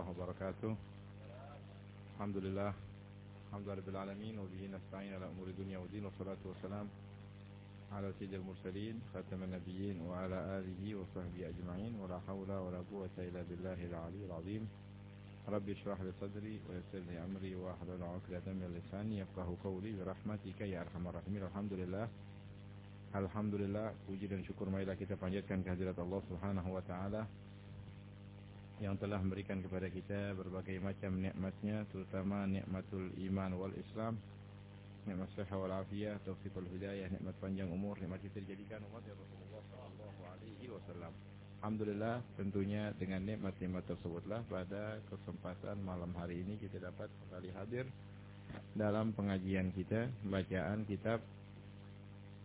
الله وبركاته. الحمد لله. الحمد لله رب العالمين وبه نستعين على أمور الدنيا والدين والصلاة والسلام على سيد المرسلين خاتم النبيين وعلى آله وصحبه أجمعين ولا حول ولا قوة إلا بالله العلي العظيم. رب اشرح لي صدري ويسر لي أمري واحلل عقدة من لساني يفقه قولي برحمتك يا أرحم الراحمين. الحمد لله. Alhamdulillah puji dan syukur marilah kita panjatkan kehadirat Allah Subhanahu wa taala. Yang telah memberikan kepada kita berbagai macam nikmatnya terutama nikmatul iman wal Islam nikmat sehat wal afiyah taufiqul hidayah nikmat panjang umur nikmat kita dijadikan umat ya Rasulullah sallallahu alaihi wasallam. Alhamdulillah tentunya dengan nikmat-nikmat tersebutlah pada kesempatan malam hari ini kita dapat kembali hadir dalam pengajian kita bacaan kitab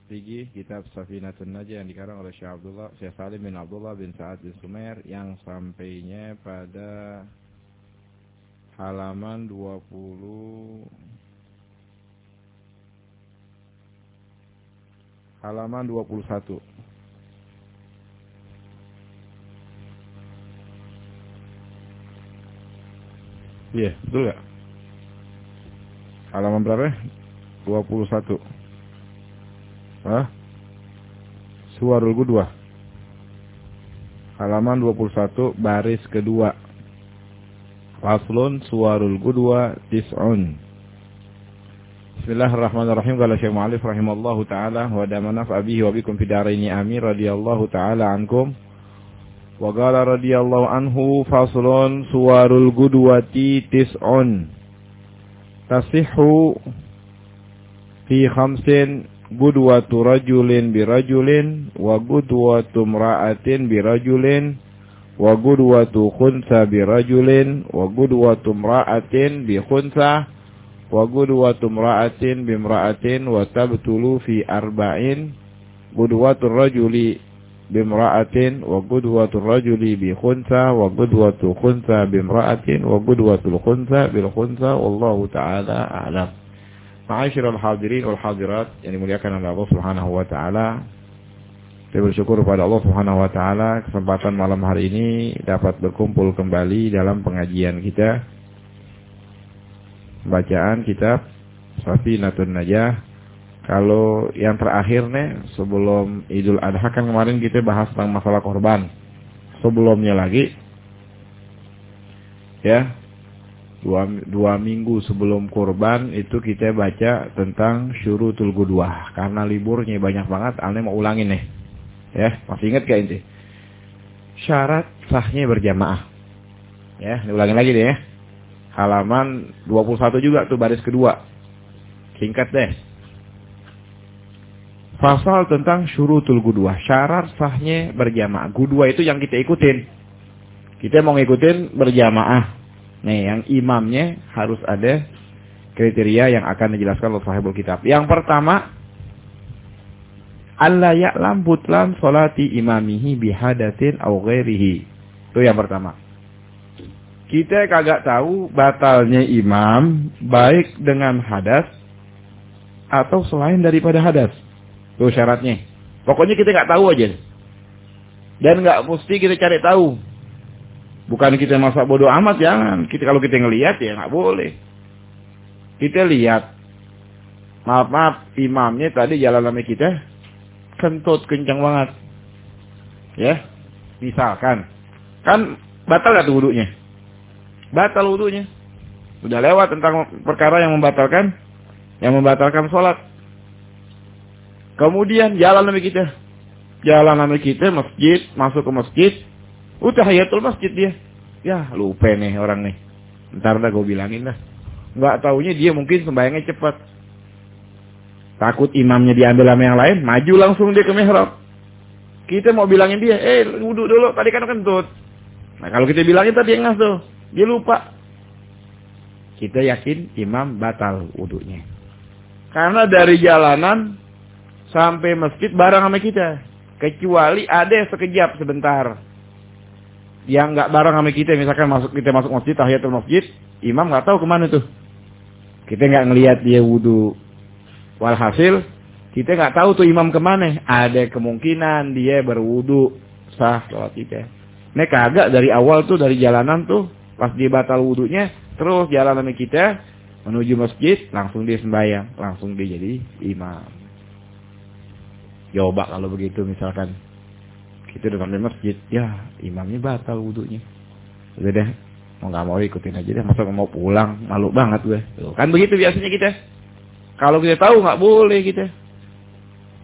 Tinggi kitab Safinatun Najah yang dikarang oleh Syekh Abdullah Syekh Salim bin Abdullah bin Sa'ad bin Sumer yang sampainya pada halaman 20 halaman 21 Iya, yeah, betul gak? Halaman berapa? 21 Hah? Suarul Gudwa. Halaman 21 baris kedua. Faslun Suarul Gudwa Tis'un. Bismillahirrahmanirrahim. Kala Syekh Mu'alif rahimallahu ta'ala wa damana fa'abihi wa bikum fidaraini amin radiyallahu ta'ala ankum. Wa qala radiyallahu anhu faslun Suarul Gudwati Tis'un. Tasihhu fi khamsin gudwatu rajulin birajulin wa gudwatu mra'atin birajulin wa gudwatu khunsa birajulin wa gudwatu mra'atin bi khunsa wa gudwatu mra'atin bimra'atin wa tabtulu fi arba'in gudwatu rajuli bimra'atin wa gudwatu rajuli bi khunsa wa gudwatu khunsa bimra'atin wa gudwatu khunsa bil khunsa wallahu ta'ala a'lam Ma'asyiral hadirin wal hadirat yang dimuliakan oleh Allah Subhanahu wa taala. Saya bersyukur kepada Allah Subhanahu wa taala kesempatan malam hari ini dapat berkumpul kembali dalam pengajian kita. Bacaan kitab Safinatun Najah. Kalau yang terakhir nih sebelum Idul Adha kan kemarin kita bahas tentang masalah korban. Sebelumnya lagi ya dua, dua minggu sebelum kurban itu kita baca tentang syurutul gudwah. Karena liburnya banyak banget Alne mau ulangin nih. Ya masih ingat gak ini syarat sahnya berjamaah. Ya diulangin lagi deh ya. Halaman 21 juga tuh baris kedua. Singkat deh. Pasal tentang syurutul gudwah. Syarat sahnya berjamaah. Gudwah itu yang kita ikutin. Kita mau ngikutin berjamaah Nih, yang imamnya harus ada kriteria yang akan dijelaskan oleh sahibul kitab. Yang pertama, Allah ya'lam butlan solati imamihi bihadatin au ghairihi. Itu yang pertama. Kita kagak tahu batalnya imam baik dengan hadas atau selain daripada hadas. Itu syaratnya. Pokoknya kita nggak tahu aja. Dan nggak mesti kita cari tahu. Bukan kita masa bodoh amat jangan. Kita kalau kita ngelihat ya nggak boleh. Kita lihat. Maaf maaf imamnya tadi jalan sama kita kentut kencang banget. Ya. Misalkan kan batal gak tuh wudhunya? Batal wudhunya. Sudah lewat tentang perkara yang membatalkan yang membatalkan sholat. Kemudian jalan sama kita. Jalan sama kita masjid, masuk ke masjid, Udah hayatul masjid dia. Ya lupa nih orang nih. Ntar dah gue bilangin lah. Nggak taunya dia mungkin sembayangnya cepat. Takut imamnya diambil sama yang lain, maju langsung dia ke mihrab. Kita mau bilangin dia, eh wudhu dulu, tadi kan kentut. Nah kalau kita bilangin tadi yang ngasuh, dia lupa. Kita yakin imam batal wudhunya. Karena dari jalanan sampai masjid bareng sama kita. Kecuali ada sekejap sebentar yang nggak bareng sama kita misalkan masuk kita masuk masjid tahiyatul masjid imam nggak tahu ke mana tuh. Kita nggak ngelihat dia wudhu walhasil kita nggak tahu tuh imam ke mana. Ada kemungkinan dia berwudhu sah sholat kita. Ini kagak dari awal tuh dari jalanan tuh Pas dia batal wudhunya, terus jalan sama kita menuju masjid, langsung dia sembahyang, langsung dia jadi imam. Coba kalau begitu misalkan kita udah sampai masjid, ya imamnya batal wudhunya. Udah deh, mau nggak mau ikutin aja deh. Masa mau pulang, malu banget gue. Kan begitu biasanya kita. Kalau kita tahu nggak boleh kita,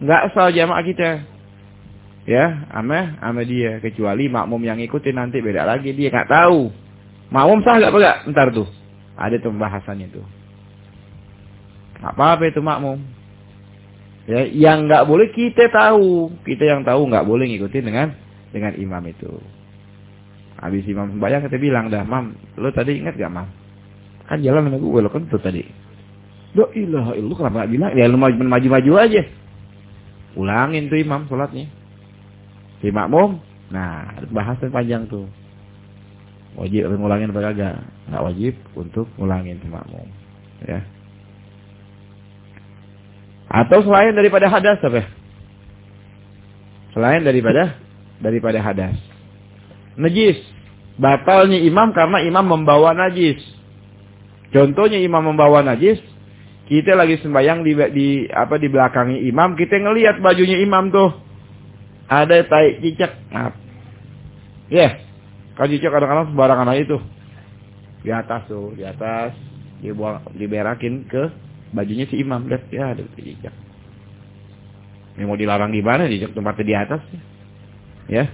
nggak asal jamaah kita. Ya, ame, ame dia. Kecuali makmum yang ikutin nanti beda lagi dia nggak tahu. Makmum sah nggak enggak? Ntar tuh, ada tuh pembahasannya tuh. Apa apa itu makmum? Ya, yang nggak boleh kita tahu, kita yang tahu nggak boleh ngikutin dengan dengan imam itu. Habis imam sembahyang kita bilang dah, mam, lo tadi ingat gak mam? Kan jalan sama gue, lo tuh tadi. Do ilah, lu kenapa gak bilang? Ya lu maju-maju aja. Ulangin tuh imam sholatnya. Si makmum, nah bahasan panjang tuh. Wajib ngulangin apa kagak? Nggak wajib untuk ngulangin si makmum. Ya. Atau selain daripada hadas apa? Selain daripada daripada hadas. Najis. Batalnya imam karena imam membawa najis. Contohnya imam membawa najis, kita lagi sembahyang di, di apa di belakangi imam, kita ngelihat bajunya imam tuh ada tai cicak. Ya, yeah. kan cicak kadang-kadang sembarangan aja tuh di atas tuh, di atas dibuang diberakin ke bajunya si imam lihat ya ada cicak. Ini mau dilarang gimana cicak tempatnya di atas ya.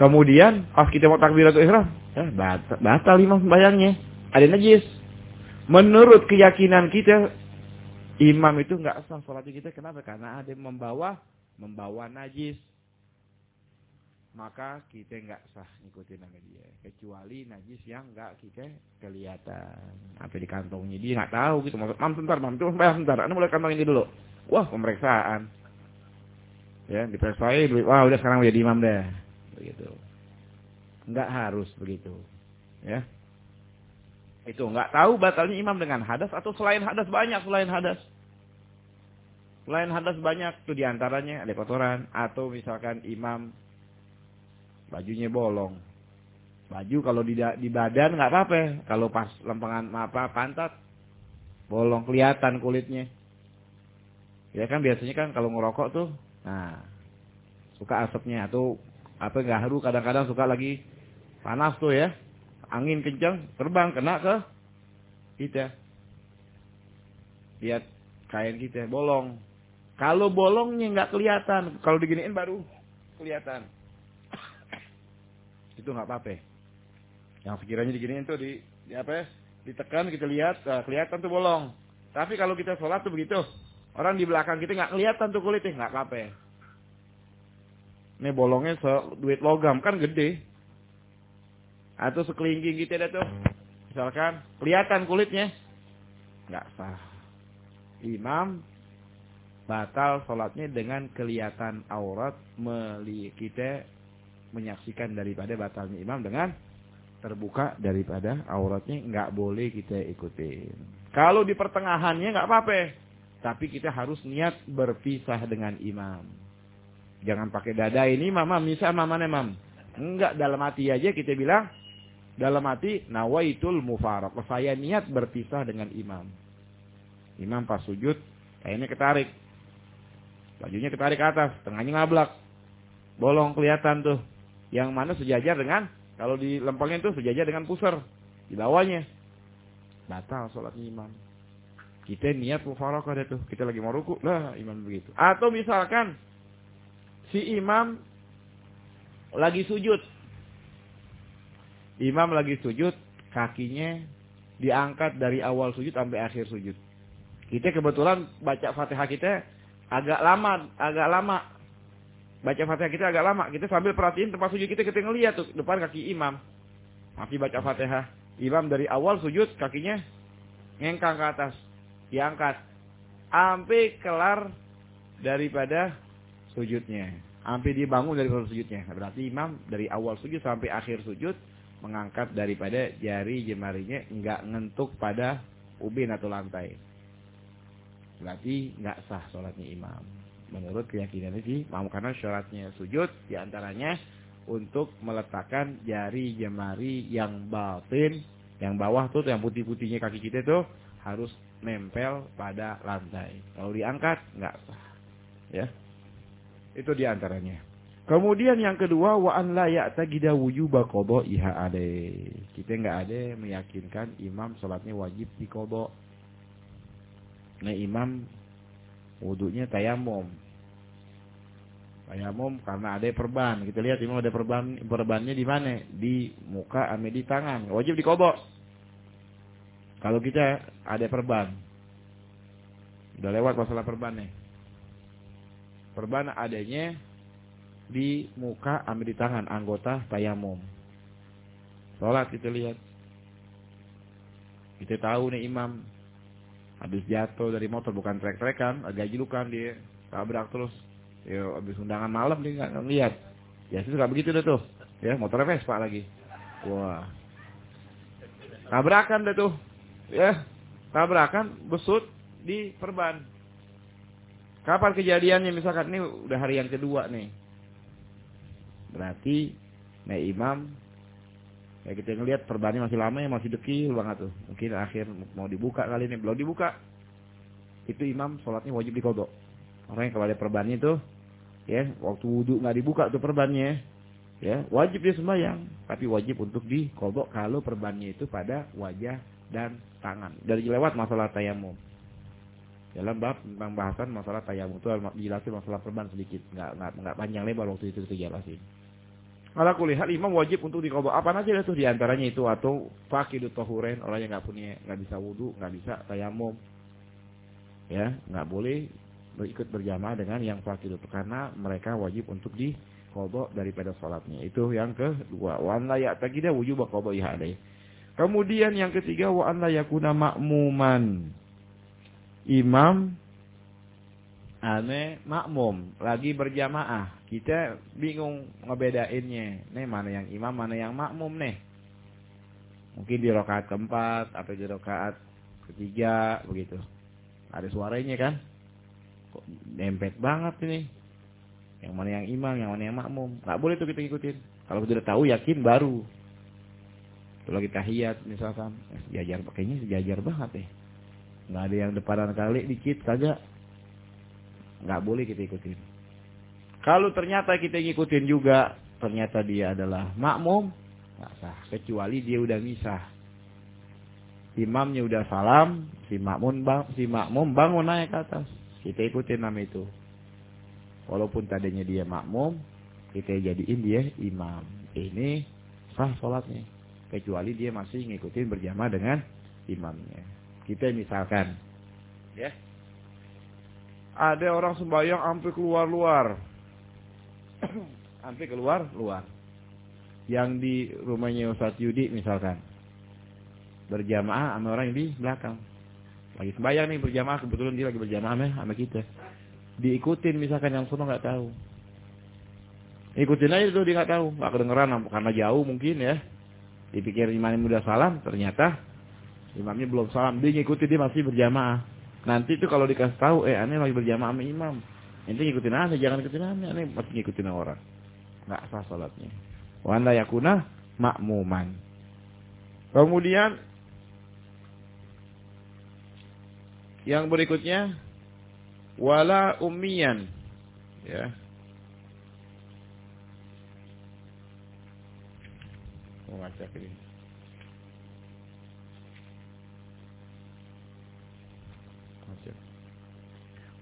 Kemudian pas kita mau takbiratul ihram, ya batal, batal imam sembahyangnya. Ada najis. Menurut keyakinan kita, imam itu nggak sah sholatnya kita. Kenapa? Karena ada membawa membawa najis. Maka kita nggak sah ngikutin nama dia. Kecuali najis yang nggak kita kelihatan. Apa di kantongnya dia nggak tahu gitu. Mam sebentar, mam itu sembahyang sebentar. Anda mulai kantong ini dulu. Wah pemeriksaan. Ya diperiksa, wah udah sekarang udah imam deh. Begitu. Nggak harus begitu. Ya. Itu nggak tahu batalnya imam dengan hadas atau selain hadas banyak selain hadas. Selain hadas banyak tuh di antaranya ada kotoran atau misalkan imam bajunya bolong. Baju kalau di, di badan nggak apa-apa, kalau pas lempengan apa pantat bolong. Kelihatan kulitnya. Ya kan biasanya kan kalau ngerokok tuh, nah suka asapnya. Atau apa haru. Kadang-kadang suka lagi panas tuh ya. Angin kencang terbang kena ke kita. Lihat kain kita bolong. Kalau bolongnya nggak kelihatan. Kalau diginiin baru kelihatan itu nggak apa-apa yang sekiranya diginiin tuh di, di apa ya ditekan kita lihat nah, kelihatan tuh bolong tapi kalau kita sholat tuh begitu orang di belakang kita nggak kelihatan tuh kulitnya nggak apa-apa ini bolongnya duit logam kan gede. Atau sekelingking gitu ada tuh. Misalkan kelihatan kulitnya. Nggak sah. Imam batal sholatnya dengan kelihatan aurat meli kita menyaksikan daripada batalnya imam dengan terbuka daripada auratnya nggak boleh kita ikutin. Kalau di pertengahannya nggak apa-apa, tapi kita harus niat berpisah dengan imam. Jangan pakai dada ini mama misal mama mam. Enggak dalam hati aja kita bilang dalam hati nawaitul mufaraq. Saya niat berpisah dengan imam. Imam pas sujud kayaknya ketarik. Bajunya ketarik ke atas, tengahnya ngablak. Bolong kelihatan tuh. Yang mana sejajar dengan kalau di lempengnya tuh sejajar dengan pusar di bawahnya. Batal sholatnya imam. Kita niat mufaraqah tuh. Kita lagi mau ruku, lah imam begitu. Atau misalkan si imam lagi sujud. Imam lagi sujud, kakinya diangkat dari awal sujud sampai akhir sujud. Kita kebetulan baca Fatihah kita agak lama, agak lama. Baca Fatihah kita agak lama. Kita sambil perhatiin tempat sujud kita, kita ngeliat tuh depan kaki imam. Masih baca Fatihah. Imam dari awal sujud, kakinya ngengkang ke atas. Diangkat. Sampai kelar daripada sujudnya. Sampai dia bangun dari sujudnya. Berarti imam dari awal sujud sampai akhir sujud mengangkat daripada jari jemarinya enggak ngentuk pada ubin atau lantai. Berarti enggak sah sholatnya imam. Menurut keyakinan sih, mau karena syaratnya sujud di antaranya untuk meletakkan jari jemari yang batin, yang bawah tuh yang putih-putihnya kaki kita tuh harus nempel pada lantai. Kalau diangkat nggak sah. Ya. Itu di antaranya. Kemudian yang kedua wa an la ya'taqida wujuba qada'iha alaih. Kita nggak ada meyakinkan imam salatnya wajib diqada. Nah, imam wudunya tayamum. Tayamum karena ada perban. Kita lihat imam ada perban perbannya di mana? Di muka ame di tangan. Wajib diqada. Kalau kita ada perban. Udah lewat masalah perban nih. Perban adanya di muka ambil di tangan anggota tayamum. Sholat kita lihat. Kita tahu nih imam habis jatuh dari motor bukan trek-trekan, agak jilukan dia tabrak terus. Ya habis undangan malam dia nggak ngeliat. Ya suka begitu deh tuh. Ya motornya Vespa lagi. Wah. Tabrakan deh tuh. Ya. Tabrakan besut di perban. Kapan kejadiannya misalkan ini udah hari yang kedua nih Berarti nah imam ya kita ngelihat perbannya masih lama ya masih dekil banget tuh. Mungkin akhir mau dibuka kali ini belum dibuka. Itu imam sholatnya wajib dikodok. Orang yang kalau ada perbannya itu ya waktu wudhu nggak dibuka tuh perbannya. Ya wajib dia sembahyang. Tapi wajib untuk dikodok kalau perbannya itu pada wajah dan tangan. Dari lewat masalah tayamum. Dalam bab tentang bahasan masalah tayamum itu dijelasin masalah perban sedikit. Nggak nggak nggak panjang lebar waktu itu kita jelasin. Ala kulihat imam wajib untuk dikobo. Apa aja itu di antaranya itu? Atau fakidu tohuren orang yang nggak punya nggak bisa wudhu nggak bisa tayamum. Ya nggak boleh ikut berjamaah dengan yang fakidu karena mereka wajib untuk dikobo daripada sholatnya. Itu yang kedua. Wa an la ya'taqida wujub qada ihadai kemudian yang ketiga wa an la yakuna makmuman imam ane makmum. Lagi berjamaah. Kita bingung ngebedainnya. Nih mana yang imam mana yang makmum nih. Mungkin di rokaat keempat atau di rokaat ketiga begitu. Ada suaranya kan kok dempet banget ini yang mana yang imam yang mana yang makmum nggak boleh tuh kita ikutin kalau sudah tahu yakin baru kalau kita hiat misalkan eh, sejajar pakainya sejajar banget ya nggak ada yang depanan kali dikit saja nggak boleh kita ikutin. Kalau ternyata kita ngikutin juga, ternyata dia adalah makmum, nggak sah. Kecuali dia udah misah. Imamnya udah salam, si makmum bang, si makmum bangun naik ke atas. Kita ikutin nama itu. Walaupun tadinya dia makmum, kita jadiin dia imam. Ini sah sholatnya. Kecuali dia masih ngikutin berjamaah dengan imamnya. Kita misalkan, ya, ada orang sembahyang sampai keluar-luar. sampai keluar-luar. Yang di rumahnya Ustaz Yudi misalkan. Berjamaah sama orang yang di belakang. Lagi sembahyang nih berjamaah, kebetulan dia lagi berjamaah sama kita. Diikutin misalkan yang sono nggak tahu. Ikutin aja tuh dia nggak tahu, nggak kedengeran karena jauh mungkin ya. Dipikir imamnya udah salam, ternyata imamnya belum salam. Dia ngikutin dia masih berjamaah. Nanti itu kalau dikasih tahu, eh aneh lagi berjamaah sama imam. Nanti ngikutin aneh, jangan ngikutin aneh, aneh pasti ngikutin orang. Nggak sah salatnya. Wa anda yakuna makmuman. Kemudian yang berikutnya wala ummiyan ya ini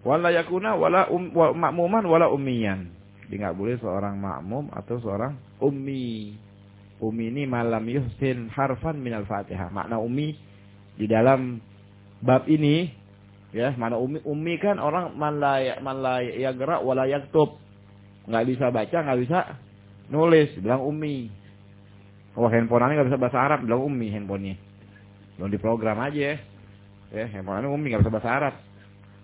Wala yakuna wala um, wa, makmuman wala ummiyan. Dia nggak boleh seorang makmum atau seorang ummi. Ummi ini malam yuhsin harfan minal fatihah. Makna ummi di dalam bab ini ya mana ummi ummi kan orang man la ya, yagra wala yaktub. Nggak bisa baca nggak bisa nulis. Bilang ummi oh handphone nggak bisa bahasa Arab. Bilang ummi handphonenya. Belum diprogram aja ya. Ya handphone ummi nggak bisa bahasa Arab.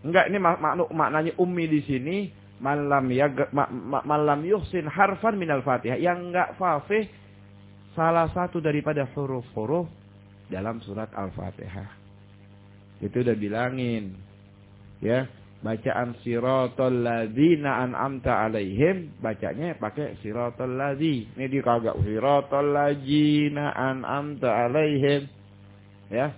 Enggak, ini mak mak maknanya ummi di sini malam ya ma ma malam yuhsin harfan minal Fatihah. Yang enggak fasih salah satu daripada huruf-huruf dalam surat Al-Fatihah. Itu udah bilangin. Ya, bacaan siratal ladzina an'amta alaihim bacanya pakai siratal ladzi. Ini dia kagak siratal ladzina an'amta alaihim. Ya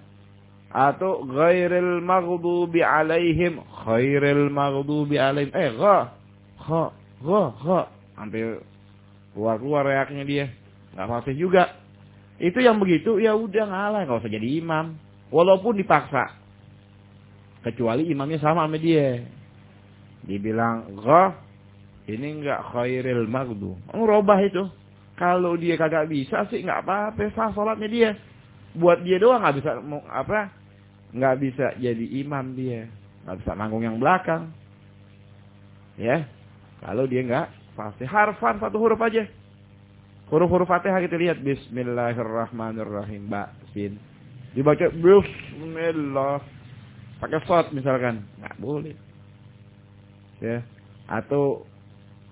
atau ghairil maghdubi alaihim khairil maghdubi alaihim. Eh gha gha gha gha. Sampai keluar keluar reaknya dia. Nggak fasih juga. Itu yang begitu ya udah ngalah nggak usah jadi imam. Walaupun dipaksa kecuali imamnya sama sama dia. Dibilang gha ini enggak khairil magdu. Ngerubah itu. Kalau dia kagak bisa sih enggak apa-apa sah salatnya dia. Buat dia doang enggak bisa apa? Enggak bisa jadi imam dia. Enggak bisa nanggung yang belakang. Ya. Kalau dia enggak pasti harfan satu huruf aja. Huruf-huruf Fatihah kita lihat bismillahirrahmanirrahim, Mbak Sin. Dibaca bismillah pakai shot misalkan. Nggak boleh. Ya. Atau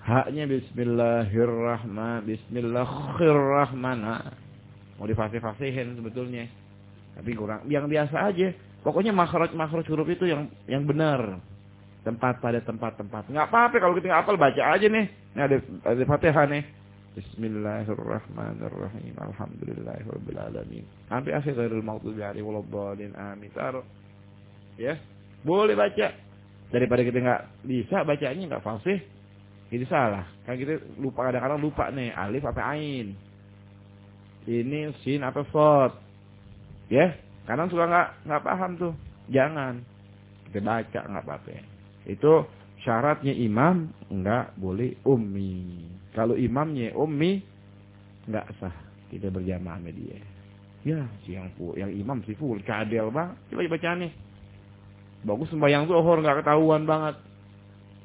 haknya Bismillahirrahman Bismillahirrahman. Nah, mau difasih-fasihin sebetulnya. Tapi kurang. Yang biasa aja. Pokoknya makhraj makhraj huruf itu yang yang benar. Tempat pada tempat-tempat. Nggak apa-apa kalau kita nggak baca aja nih. Ini ada ada fatihah nih. Bismillahirrahmanirrahim. Alhamdulillahirabbil alamin sampai akhir ghairil maghdubi alaihim waladdallin amin taruh ya. Boleh baca. Daripada kita nggak bisa bacanya nggak fasih itu salah. Kan kita lupa kadang-kadang lupa nih alif apa ain. Ini sin apa sod. Ya. Kadang suka nggak nggak paham tuh. Jangan. Kita baca nggak apa-apa. Itu syaratnya imam nggak boleh ummi. Kalau imamnya ummi nggak sah kita berjamaah media. Ya si yang yang imam si full kadel bang. Coba baca nih Bagus sembahyang zuhur nggak ketahuan banget.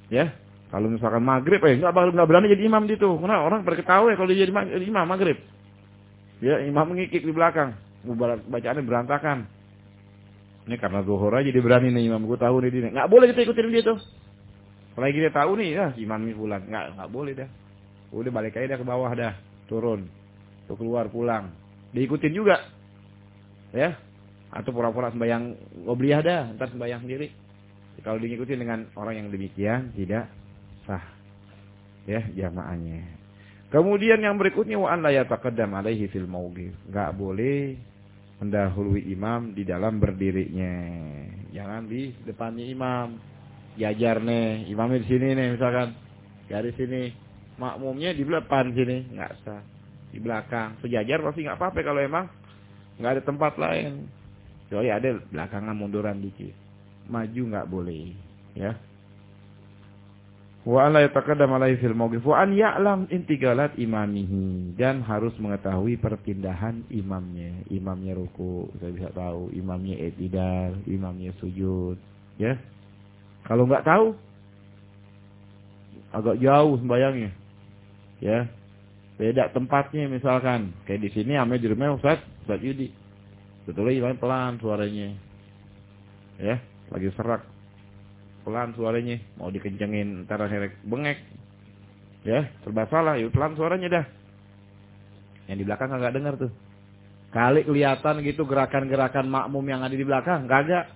Ya. Kalau misalkan maghrib, eh nggak nggak berani jadi imam di itu. Karena orang berketahui ya kalau dia jadi imam maghrib. Ya, imam mengikik di belakang. Bacaannya berantakan. Ini karena zuhur aja dia berani nih imam. Gue tahu nih dia. Nggak boleh kita ikutin dia tuh. Apalagi kita tahu nih, ya imam ini bulan. Nggak, nggak boleh dah. Udah balik aja dah ke bawah dah. Turun. Tuh keluar pulang. Diikutin juga. Ya, atau pura-pura sembahyang ngobrol dah, ntar sembahyang sendiri. Kalau diikuti dengan orang yang demikian tidak sah. Ya, jamaahnya. Kemudian yang berikutnya wa an la yataqaddam alaihi fil mauqif. Enggak boleh mendahului imam di dalam berdirinya. Jangan di depannya imam. Jajar nih, imamnya di sini nih misalkan. Dari sini. Makmumnya di depan sini, enggak sah. Di belakang. Sejajar pasti enggak apa-apa kalau emang enggak ada tempat lain. Kecuali ada belakangan munduran dikit. Maju nggak boleh, ya. Wa la yataqaddam alaihi fil mawqif wa an ya'lam intigalat imamihi dan harus mengetahui perpindahan imamnya. Imamnya ruku, saya bisa tahu, imamnya i'tidal, imamnya sujud, ya. Kalau nggak tahu agak jauh sembayangnya. Ya. Beda tempatnya misalkan, kayak di sini ame di rumah Ustaz, Ustaz Yudi. Betulnya imam pelan suaranya. Ya, lagi serak. Pelan suaranya, mau dikencengin antara herek bengek. Ya, serba salah, yuk pelan suaranya dah. Yang di belakang nggak dengar tuh. Kali kelihatan gitu gerakan-gerakan makmum yang ada di belakang, kagak.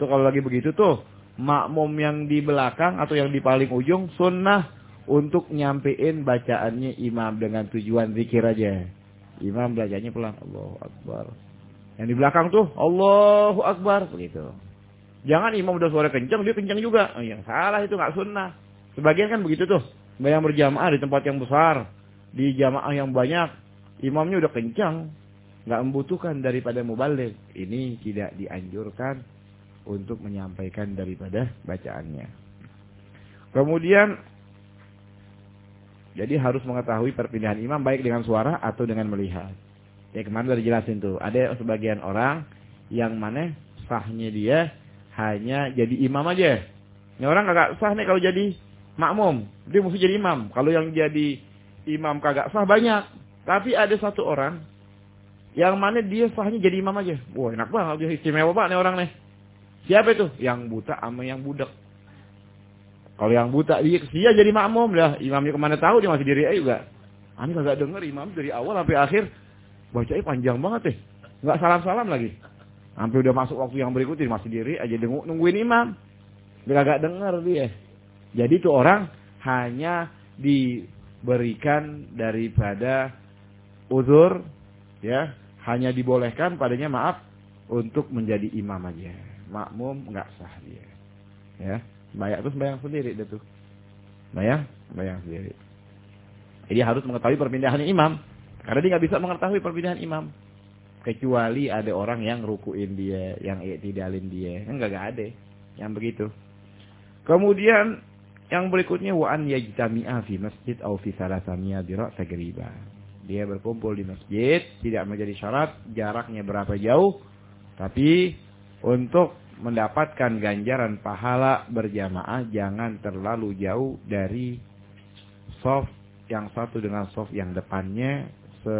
Tuh kalau lagi begitu tuh, makmum yang di belakang atau yang di paling ujung sunnah untuk nyampein bacaannya imam dengan tujuan zikir aja. Imam bacanya pelan, Allahu Akbar. Yang di belakang tuh Allahu Akbar begitu. Jangan imam udah suara kencang dia kencang juga. Oh, yang salah itu nggak sunnah. Sebagian kan begitu tuh. Bayang berjamaah di tempat yang besar, di jamaah yang banyak, imamnya udah kencang, nggak membutuhkan daripada mubalik. Ini tidak dianjurkan untuk menyampaikan daripada bacaannya. Kemudian jadi harus mengetahui perpindahan imam baik dengan suara atau dengan melihat. Ya kemarin udah dijelasin tuh. Ada sebagian orang yang mana sahnya dia hanya jadi imam aja. Ini orang kagak sah nih kalau jadi makmum. Dia mesti jadi imam. Kalau yang jadi imam kagak sah banyak. Tapi ada satu orang yang mana dia sahnya jadi imam aja. Wah enak banget dia istimewa banget nih orang nih. Siapa itu? Yang buta sama yang budak. Kalau yang buta dia, dia jadi makmum lah. Imamnya ke mana tahu dia masih diri juga. Ani kagak denger imam dari awal sampai akhir Bacanya panjang banget deh. Nggak salam-salam lagi. Sampai udah masuk waktu yang berikutnya masih diri aja nungguin imam. Gak dengar dia. Jadi itu orang hanya diberikan daripada uzur ya, hanya dibolehkan padanya maaf untuk menjadi imam aja. Makmum nggak sah dia. Ya, bayang terus bayang sendiri dia tuh. Bayang, bayang sendiri. Jadi harus mengetahui perpindahan imam. Karena dia nggak bisa mengetahui perpindahan imam. Kecuali ada orang yang rukuin dia, yang iktidalin dia. Enggak, enggak ada. Yang begitu. Kemudian yang berikutnya wa an yajtami'a fi masjid atau fi salasamiya bi tagriba. Dia berkumpul di masjid, tidak menjadi syarat jaraknya berapa jauh, tapi untuk mendapatkan ganjaran pahala berjamaah jangan terlalu jauh dari soft yang satu dengan soft yang depannya se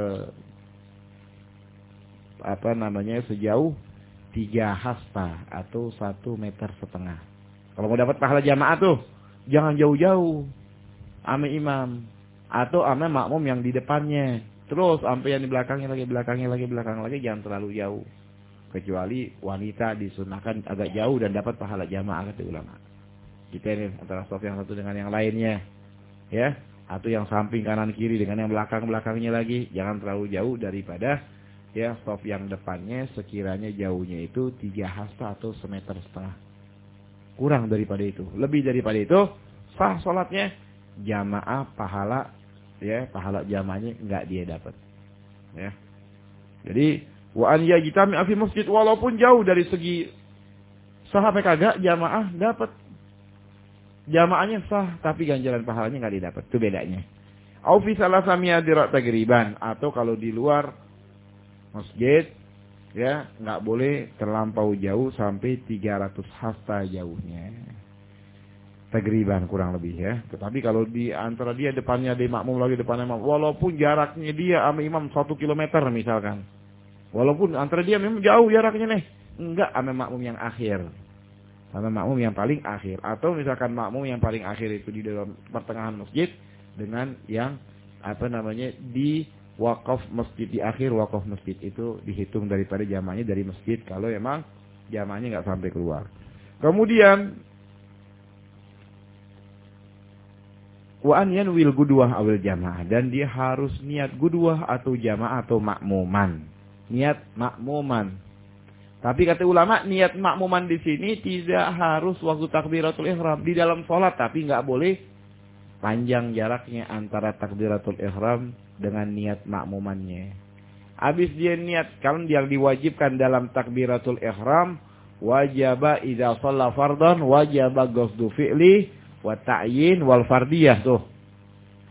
apa namanya sejauh tiga hasta atau satu meter setengah. Kalau mau dapat pahala jamaah tuh jangan jauh-jauh ame imam atau ame makmum yang di depannya. Terus sampai yang di belakangnya lagi, belakangnya lagi, belakang lagi jangan terlalu jauh. Kecuali wanita disunahkan agak jauh dan dapat pahala jamaah kata ulama. Kita ini antara soft yang satu dengan yang lainnya. Ya, atau yang samping kanan kiri dengan yang belakang belakangnya lagi jangan terlalu jauh daripada ya soft yang depannya sekiranya jauhnya itu tiga hasta atau semeter setengah kurang daripada itu. Lebih daripada itu, sah sholatnya, jamaah pahala, ya pahala jamaahnya nggak dia dapat. Ya. Jadi wa an yajtami masjid walaupun jauh dari segi sah apa kagak jamaah dapat. Jamaahnya sah tapi ganjaran pahalanya nggak didapat. Itu bedanya. Au fi salasamiya dirak tagriban. Atau kalau di luar masjid ya nggak boleh terlampau jauh sampai 300 hasta jauhnya. Tegriban kurang lebih ya. Tetapi kalau di antara dia depannya di makmum lagi depannya makmum. Walaupun jaraknya dia sama imam satu kilometer misalkan. Walaupun antara dia memang jauh jaraknya nih. Enggak sama makmum yang akhir sama makmum yang paling akhir atau misalkan makmum yang paling akhir itu di dalam pertengahan masjid dengan yang apa namanya di wakaf masjid di akhir wakaf masjid itu dihitung daripada jamaahnya dari masjid kalau emang jamaahnya nggak sampai keluar. Kemudian wa an yanwil gudwah awil jamaah dan dia harus niat gudwah atau jamaah atau makmuman. Niat makmuman. Tapi kata ulama niat makmuman di sini tidak harus waktu takbiratul ihram di dalam sholat tapi nggak boleh panjang jaraknya antara takbiratul ihram dengan niat makmumannya. Habis dia niat, kalau yang diwajibkan dalam takbiratul ihram, wajaba idza shalla fardhan wajaba ghusdu fi'li wa ta'yin wal fardiyah tuh.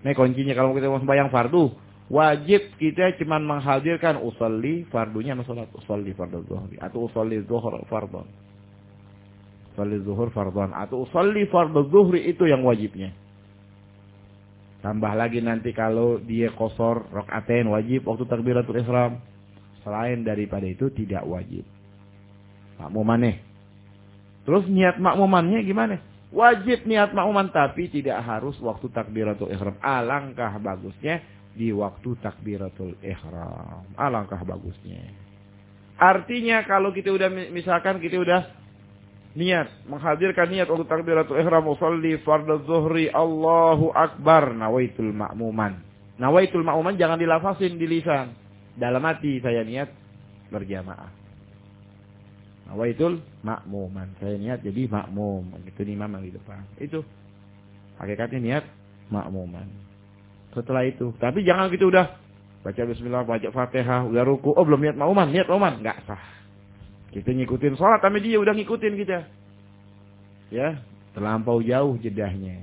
Ini kuncinya kalau kita mau sembahyang fardu, wajib kita cuma menghadirkan usolli fardunya salat usolli fardu zuhri atau usolli zuhur fardhan. Usolli zuhur fardhan atau usolli fardu zuhri itu yang wajibnya. Tambah lagi nanti kalau dia kosor rokaatain wajib waktu takbiratul ihram. Selain daripada itu tidak wajib. Makmumannya. Terus niat makmumannya gimana? Wajib niat makmuman tapi tidak harus waktu takbiratul ihram. Alangkah bagusnya di waktu takbiratul ihram. Alangkah bagusnya. Artinya kalau kita udah misalkan kita udah niat menghadirkan niat untuk takbiratul ihram usolli fardhu zuhri Allahu akbar nawaitul ma'muman. Nawaitul ma'muman jangan dilafasin di lisan. Dalam hati saya niat berjamaah. Nawaitul ma'muman. Saya niat jadi makmum. Itu imam yang di depan. Itu hakikatnya niat makmuman setelah itu tapi jangan gitu udah baca bismillah baca fatihah udah ruku oh belum niat makmuman niat makmuman nggak sah kita ngikutin sholat tapi dia udah ngikutin kita. Ya, terlampau jauh jedahnya.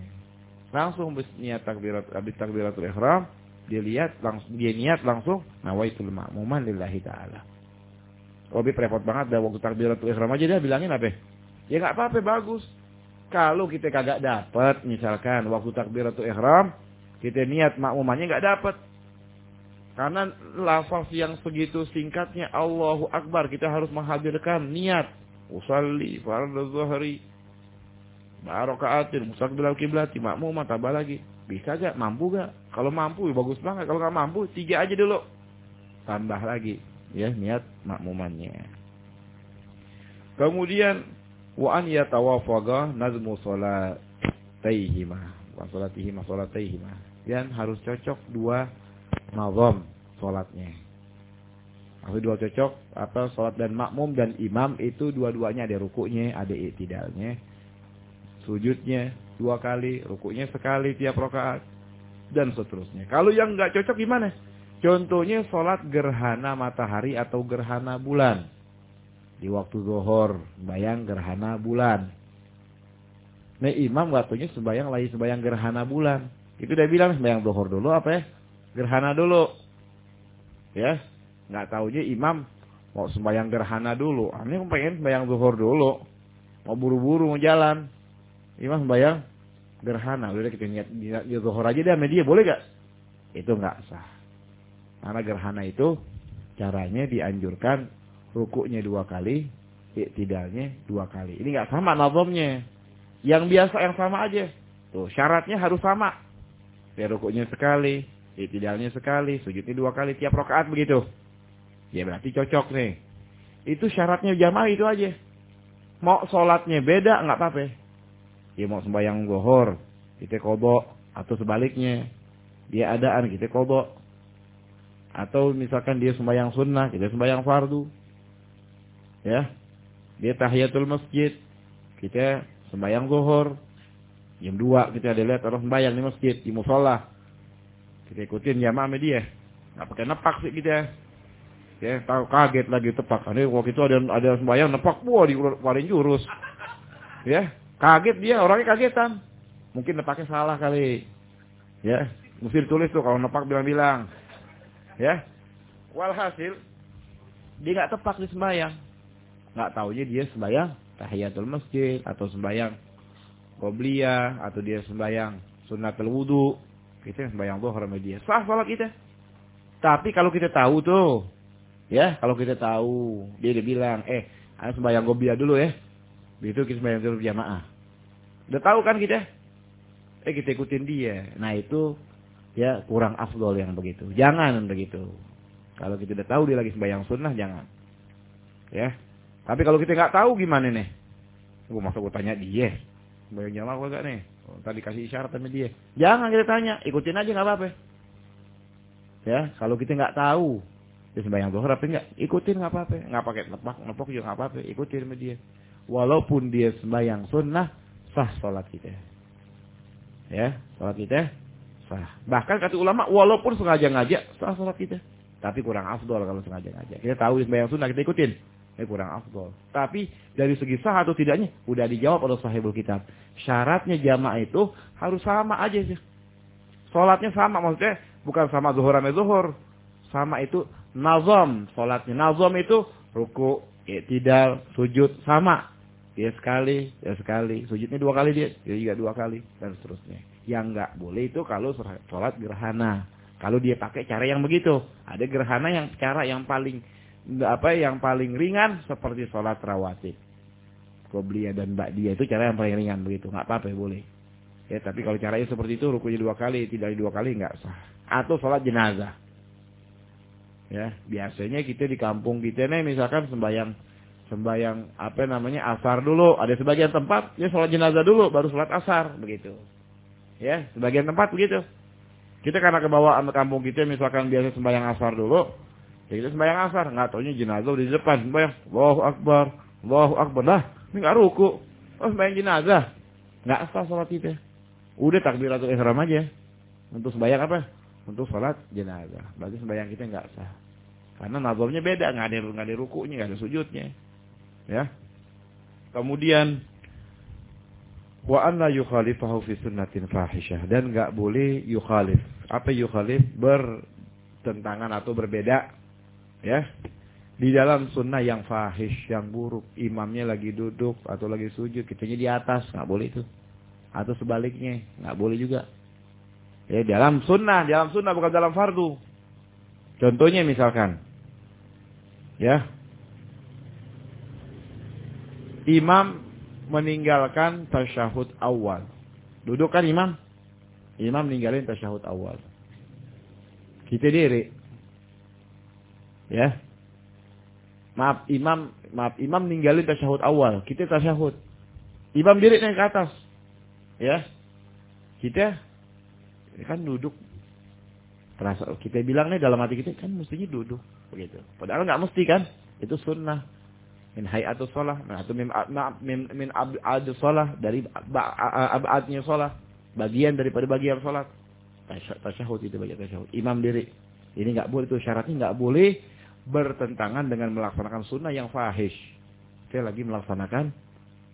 Langsung niat takbirat habis takbiratul ihram, dia lihat langsung dia niat langsung nawaitul ma'muman lillahi taala. Obi repot banget dah waktu takbiratul ihram aja dia bilangin apa? Ya nggak apa-apa bagus. Kalau kita kagak dapat misalkan waktu takbiratul ihram kita niat makmumannya nggak dapat karena lafaz yang segitu singkatnya Allahu Akbar kita harus menghadirkan niat. Usalli fardhu zuhri barokaatin mustaqbilal kiblati makmum tambah lagi. Bisa gak? Mampu gak? Kalau mampu bagus banget. Kalau nggak mampu tiga aja dulu. Tambah lagi ya niat makmumannya. Kemudian Wa an yatawafaga nazmu salataihima. Wa salatihima salataihima. Dan harus cocok dua nazam salatnya. Maksud dua cocok atau salat dan makmum dan imam itu dua-duanya ada rukuknya, ada iktidalnya. Sujudnya dua kali, rukuknya sekali tiap rakaat dan seterusnya. Kalau yang nggak cocok gimana? Contohnya sholat gerhana matahari atau gerhana bulan. Di waktu zuhur, bayang gerhana bulan. Nah imam waktunya sembayang lagi sembayang gerhana bulan. Itu dia bilang sembayang zuhur dulu apa ya? Gerhana dulu. Ya, nggak tahunya imam mau sembahyang gerhana dulu. Ini pengen sembahyang zuhur dulu. Mau buru-buru mau jalan. Imam sembahyang gerhana. Udah kita niat di zuhur aja deh media boleh gak? Itu nggak sah. Karena gerhana itu caranya dianjurkan rukuknya dua kali, iktidalnya dua kali. Ini nggak sama nazomnya. Yang biasa yang sama aja. Tuh syaratnya harus sama. Ya rukuknya sekali, iktidalnya sekali, sujudnya dua kali tiap rakaat begitu. Ya berarti cocok nih. Itu syaratnya jamaah itu aja. Mau sholatnya beda nggak apa-apa. Ya mau sembahyang gohor, kita kodok. Atau sebaliknya. Dia adaan, kita kodok. Atau misalkan dia sembahyang sunnah, kita sembahyang fardu. Ya. Dia tahiyatul masjid. Kita sembahyang gohor. Jam 2 kita ada lihat orang sembahyang di masjid, di musola. Kita ikutin jamaah media. Nggak pakai nepak sih kita. Ya, tahu kaget lagi tepak. Ini waktu itu ada ada sembahyang nepak, di paling jurus. Ya, kaget dia, orangnya kagetan. Mungkin nepaknya salah kali. Ya, mesti ditulis tuh kalau nepak bilang-bilang. Ya. Walhasil dia nggak tepak di sembahyang. Nggak taunya dia sembahyang tahiyatul masjid atau sembahyang qobliyah atau dia sembahyang sunnatul wudu. Kita sembahyang zuhur sama dia. Sah salat kita. Tapi kalau kita tahu tuh Ya, kalau kita tahu, dia udah bilang, eh, ayo sembahyang gobiah dulu ya. Begitu kita sembahyang dulu jamaah. Udah tahu kan kita? Eh, kita ikutin dia. Nah, itu ya kurang afdol yang begitu. Jangan begitu. Kalau kita udah tahu dia lagi sembahyang sunnah, jangan. Ya. Tapi kalau kita nggak tahu gimana nih? Gue masa gue tanya dia. Sembahyang jamaah gue gak nih? Oh, tadi kasih isyarat sama dia. Jangan kita tanya, ikutin aja nggak apa-apa. Ya, kalau kita nggak tahu, dia sembahyang zuhur apa enggak? Ikutin nggak apa-apa. Nggak pakai nepak, nepok juga nggak apa-apa. Ikutin sama dia. Walaupun dia sembahyang sunnah, sah sholat kita. Ya, sholat kita sah. Bahkan kata ulama, walaupun sengaja ngajak, sah sholat kita. Tapi kurang afdol kalau sengaja ngajak. Kita tahu sembahyang sunnah, kita ikutin. Ini kurang afdol. Tapi dari segi sah atau tidaknya, udah dijawab oleh sahibul kitab. Syaratnya jamaah itu harus sama aja sih. Sholatnya sama, maksudnya bukan sama zuhur sama zuhur. Sama itu nazam sholatnya. Nazam itu ruku, tidak sujud sama. Dia sekali, dia sekali. Sujudnya dua kali dia, dia juga dua kali dan seterusnya. Yang nggak boleh itu kalau sholat gerhana. Kalau dia pakai cara yang begitu, ada gerhana yang cara yang paling apa yang paling ringan seperti sholat rawatib. Qobliyah dan ba'diyah itu cara yang paling ringan begitu, nggak apa-apa boleh. Ya, tapi kalau caranya seperti itu rukunya dua kali, tidak dua kali nggak sah. Atau sholat jenazah. Ya, biasanya kita di kampung kita nih misalkan sembayang sembayang apa namanya asar dulu. Ada sebagian tempat ya sholat jenazah dulu baru sholat asar begitu. Ya, sebagian tempat begitu. Kita karena kebawa sama kampung kita misalkan biasa sembayang asar dulu, ya kita sembayang asar, nggak taunya jenazah di depan sembayang, Allahu Akbar, Allahu Akbar lah, ini nggak ruku, oh sembayang jenazah, nggak asal sholat kita. Udah takbiratul ihram aja. Untuk sembayang apa? untuk sholat jenazah. Berarti sembahyang kita nggak sah. Karena nazarnya beda, nggak ada nggak ada rukunya, nggak ada sujudnya. Ya. Kemudian wa anna yukhalifahu fi sunnatin fahisyah dan nggak boleh yukhalif. Apa yukhalif? Bertentangan atau berbeda. Ya. Di dalam sunnah yang fahish, yang buruk, imamnya lagi duduk atau lagi sujud, kitanya di atas, nggak boleh itu. Atau sebaliknya, nggak boleh juga. Ya, dalam sunnah, dalam sunnah bukan dalam fardu. Contohnya misalkan, ya, imam meninggalkan tasyahud awal. Duduk kan imam? Imam meninggalkan tasyahud awal. Kita diri. Ya. Maaf imam, maaf imam ninggalin tasyahud awal. Kita tasyahud. Imam diri naik ke atas. Ya. Kita kan duduk. Terasa kita bilang nih dalam hati kita kan mestinya duduk begitu. Padahal nggak mesti kan? Itu sunnah. Min hayatu sholah, atau min, min, min abadu sholah, dari abadnya sholah. Bagian daripada bagian sholat. Tasyahud itu bagian tasyahud. Imam diri. Ini nggak boleh itu syaratnya nggak boleh bertentangan dengan melaksanakan sunnah yang fahish. Kita lagi melaksanakan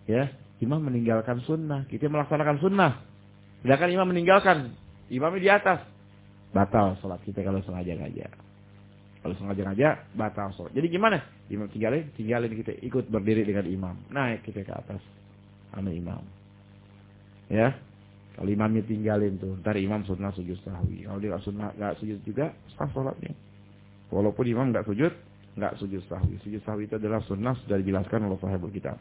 ya imam meninggalkan sunnah. Kita melaksanakan sunnah. Sedangkan imam meninggalkan. Imamnya di atas. Batal sholat kita kalau sengaja ngajak. Kalau sengaja ngajak, batal sholat. Jadi gimana? Imam tinggalin, tinggalin kita ikut berdiri dengan imam. Naik kita ke atas. Sama imam. Ya. Kalau imamnya tinggalin tuh, ntar imam sunnah sujud sahwi. Kalau dia gak sunnah, gak sujud juga, sah sholatnya. Walaupun imam gak sujud, gak sujud sahwi. Sujud sahwi itu adalah sunnah sudah dijelaskan oleh sahabat kita.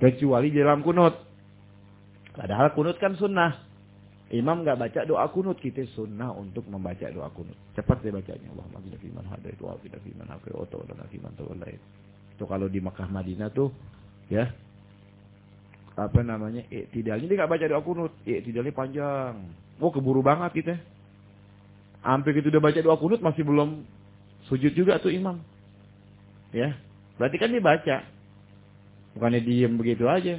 Kecuali di dalam kunut. Padahal kunut kan sunnah. Imam nggak baca doa kunut, kita sunnah untuk membaca doa kunut. Cepat dia bacanya. Allahumma kita fiman hadait wa kita fiman hafi wa tawallana fiman tawallait. Itu kalau di Makkah Madinah tuh ya apa namanya iktidalnya dia nggak baca doa kunut iktidalnya panjang oh keburu banget kita hampir kita udah baca doa kunut masih belum sujud juga tuh imam. Ya berarti kan dibaca. Bukannya diem begitu aja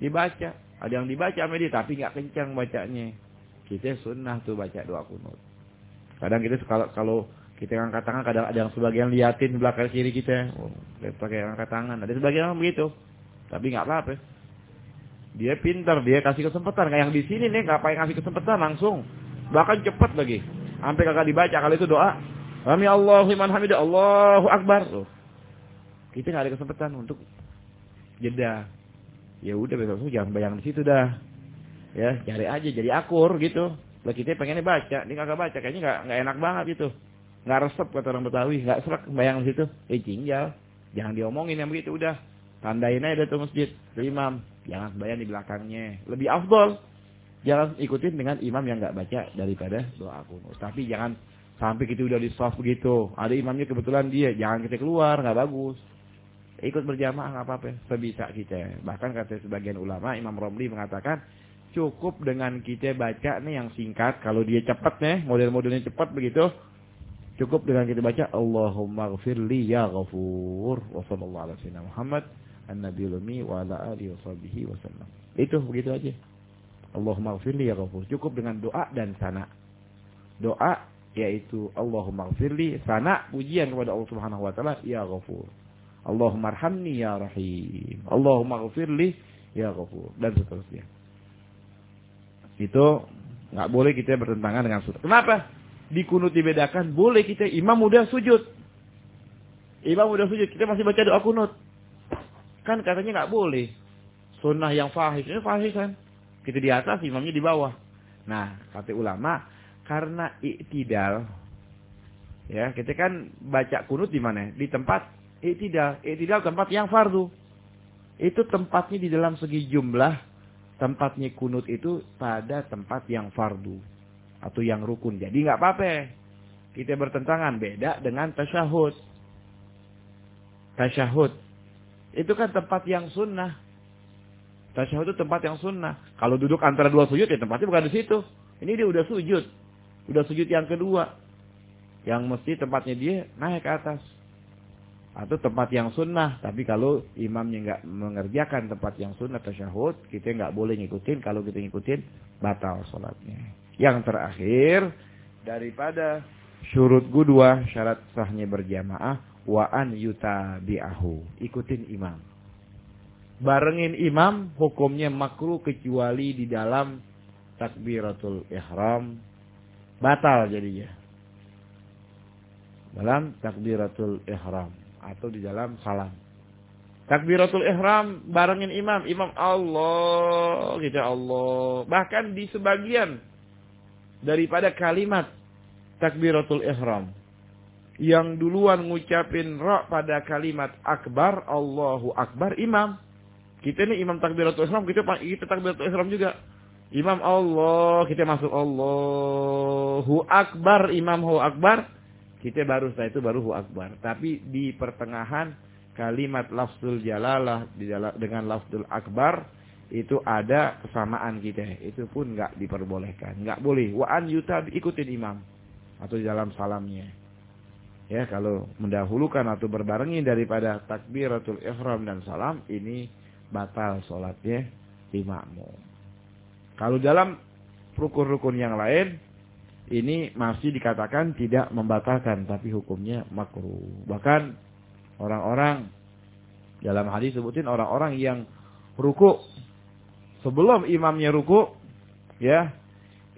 dibaca. Ada yang dibaca sama dia tapi nggak kencang bacanya. Kita sunnah tuh baca doa kunut. Kadang kita kalau kalau kita angkat tangan kadang ada yang sebagian liatin belakang kiri kita. Oh, pakai angkat tangan. Ada sebagian orang begitu. Tapi nggak apa-apa. Dia pintar, dia kasih kesempatan. Kayak yang di sini nih, ngapain kasih kesempatan langsung. Bahkan cepat lagi. Sampai kakak dibaca. Kalau itu doa. Rami Allah, iman hamidah, Allahu Akbar. Loh. Kita nggak ada kesempatan untuk jeda. Ya udah besok jangan bayang di situ dah. Ya, cari aja jadi akur gitu. Lah kita pengennya baca, ini kagak baca, kayaknya nggak nggak enak banget itu. Nggak resep kata orang Betawi, nggak serak bayang di situ. Eh tinggal, jangan diomongin yang begitu udah. Tandain aja tuh masjid, imam. Jangan sembahyang di belakangnya. Lebih afdol. Jangan ikutin dengan imam yang nggak baca daripada doa kunut. Tapi jangan sampai kita udah di soft begitu. Ada imamnya kebetulan dia, jangan kita keluar, nggak bagus. Ikut berjamaah nggak apa-apa, sebisa kita. Bahkan kata sebagian ulama, Imam Romli mengatakan cukup dengan kita baca nih yang singkat. Kalau dia cepat nih, model-modelnya cepat begitu, cukup dengan kita baca Allahumma gfirli ya ghafur wa sallallahu alaihi Muhammad an-nabi lumi wa ala alihi wa sahbihi wasallam. Itu begitu aja. Allahumma gfirli ya ghafur. Cukup dengan doa dan sana. Doa yaitu Allahumma gfirli, sana pujian kepada Allah Subhanahu wa taala ya ghafur. Allahumma arhamni ya rahim. Allahumma gfirli ya ghafur dan seterusnya. Itu nggak boleh kita bertentangan dengan sunnah. Kenapa? Di kunut dibedakan, boleh kita imam udah sujud. Imam udah sujud, kita masih baca doa kunut. Kan katanya nggak boleh. Sunnah yang fahis. Ini fahis kan. Kita di atas, imamnya di bawah. Nah, kata ulama, karena iktidal, ya kita kan baca kunut di mana? Di tempat iktidal. Iktidal tempat yang fardu. Itu tempatnya di dalam segi jumlah, tempatnya kunut itu pada tempat yang fardu. Atau yang rukun. Jadi nggak apa-apa. Kita bertentangan. Beda dengan tasyahud. Tasyahud itu kan tempat yang sunnah. Tasyahud itu tempat yang sunnah. Kalau duduk antara dua sujud ya tempatnya bukan di situ. Ini dia udah sujud. Udah sujud yang kedua. Yang mesti tempatnya dia naik ke atas. Atau tempat yang sunnah. Tapi kalau imamnya nggak mengerjakan tempat yang sunnah tasyahud, kita nggak boleh ngikutin. Kalau kita ngikutin, batal sholatnya. Yang terakhir, daripada syurut gudua, syarat sahnya berjamaah, wa an yutabi'ahu. Ikutin imam. Barengin imam hukumnya makruh kecuali di dalam takbiratul ihram batal jadinya. Dalam takbiratul ihram atau di dalam salam. Takbiratul ihram barengin imam, imam Allah, gitu Allah. Bahkan di sebagian daripada kalimat takbiratul ihram yang duluan ngucapin ra pada kalimat akbar, Allahu akbar, imam. Kita ini imam takbiratul ihram, kita kita takbiratul ihram juga. Imam Allah, kita masuk Allahu akbar, imam hu akbar. Kita baru setelah itu baru hu akbar. Tapi di pertengahan kalimat lafzul jalalah dengan lafzul akbar itu ada kesamaan kita, itu pun nggak diperbolehkan, nggak boleh. Wa an yuta ikutin imam atau di dalam salamnya. Ya, kalau mendahulukan atau berbarengi daripada takbiratul ihram dan salam ini batal sholatnya imammu. Kalau dalam rukun-rukun yang lain ini masih dikatakan tidak membatalkan tapi hukumnya makruh. Bahkan orang-orang dalam hadis sebutin orang-orang yang ruku sebelum imamnya ruku ya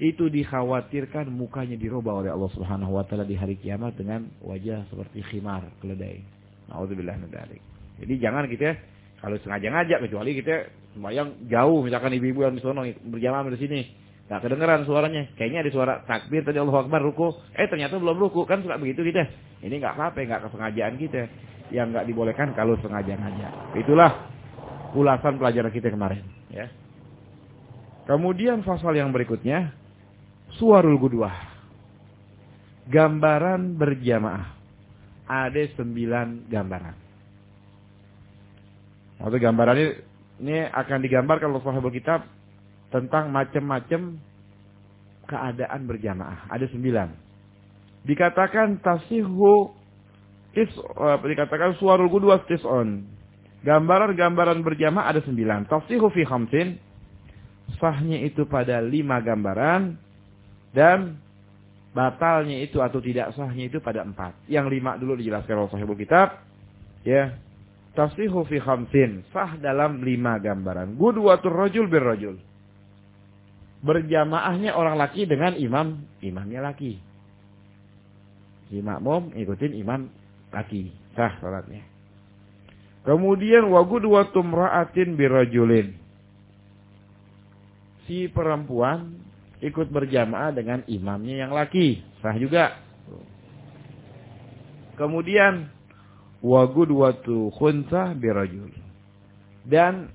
itu dikhawatirkan mukanya dirubah oleh Allah Subhanahu wa taala di hari kiamat dengan wajah seperti khimar keledai. Nauzubillah min Jadi jangan kita kalau sengaja ngajak kecuali kita sembahyang jauh misalkan ibu-ibu yang di sana berjamaah di sini. Nah, kedengeran suaranya. Kayaknya ada suara takbir tadi Allah Akbar ruku. Eh ternyata belum ruku. Kan suka begitu kita. Ini nggak apa-apa, nggak kesengajaan kita. Yang nggak dibolehkan kalau sengaja ngajak. Itulah ulasan pelajaran kita kemarin, ya. Kemudian pasal yang berikutnya suarul gudwah. Gambaran berjamaah. Ada sembilan gambaran. Waktu gambaran ini, akan digambarkan oleh sahabat kitab tentang macam-macam keadaan berjamaah. Ada sembilan. Dikatakan tasihu is, uh, dikatakan suarul gudwah tis'on. Gambaran-gambaran berjamaah ada sembilan. Tasihu fi khamsin. Sahnya itu pada lima gambaran dan batalnya itu atau tidak sahnya itu pada empat. Yang lima dulu dijelaskan oleh sahibul kitab. Ya. Tasihu fi khamsin. Sah dalam lima gambaran. Gudwatul rajul bir rajul. Berjamaahnya orang laki dengan imam. Imamnya laki. Si makmum ikutin imam laki. Sah salatnya. Kemudian wagudwatum ra'atin birajulin. Si perempuan ikut berjamaah dengan imamnya yang laki. Sah juga. Kemudian wagudwatu khunsah birajul. Dan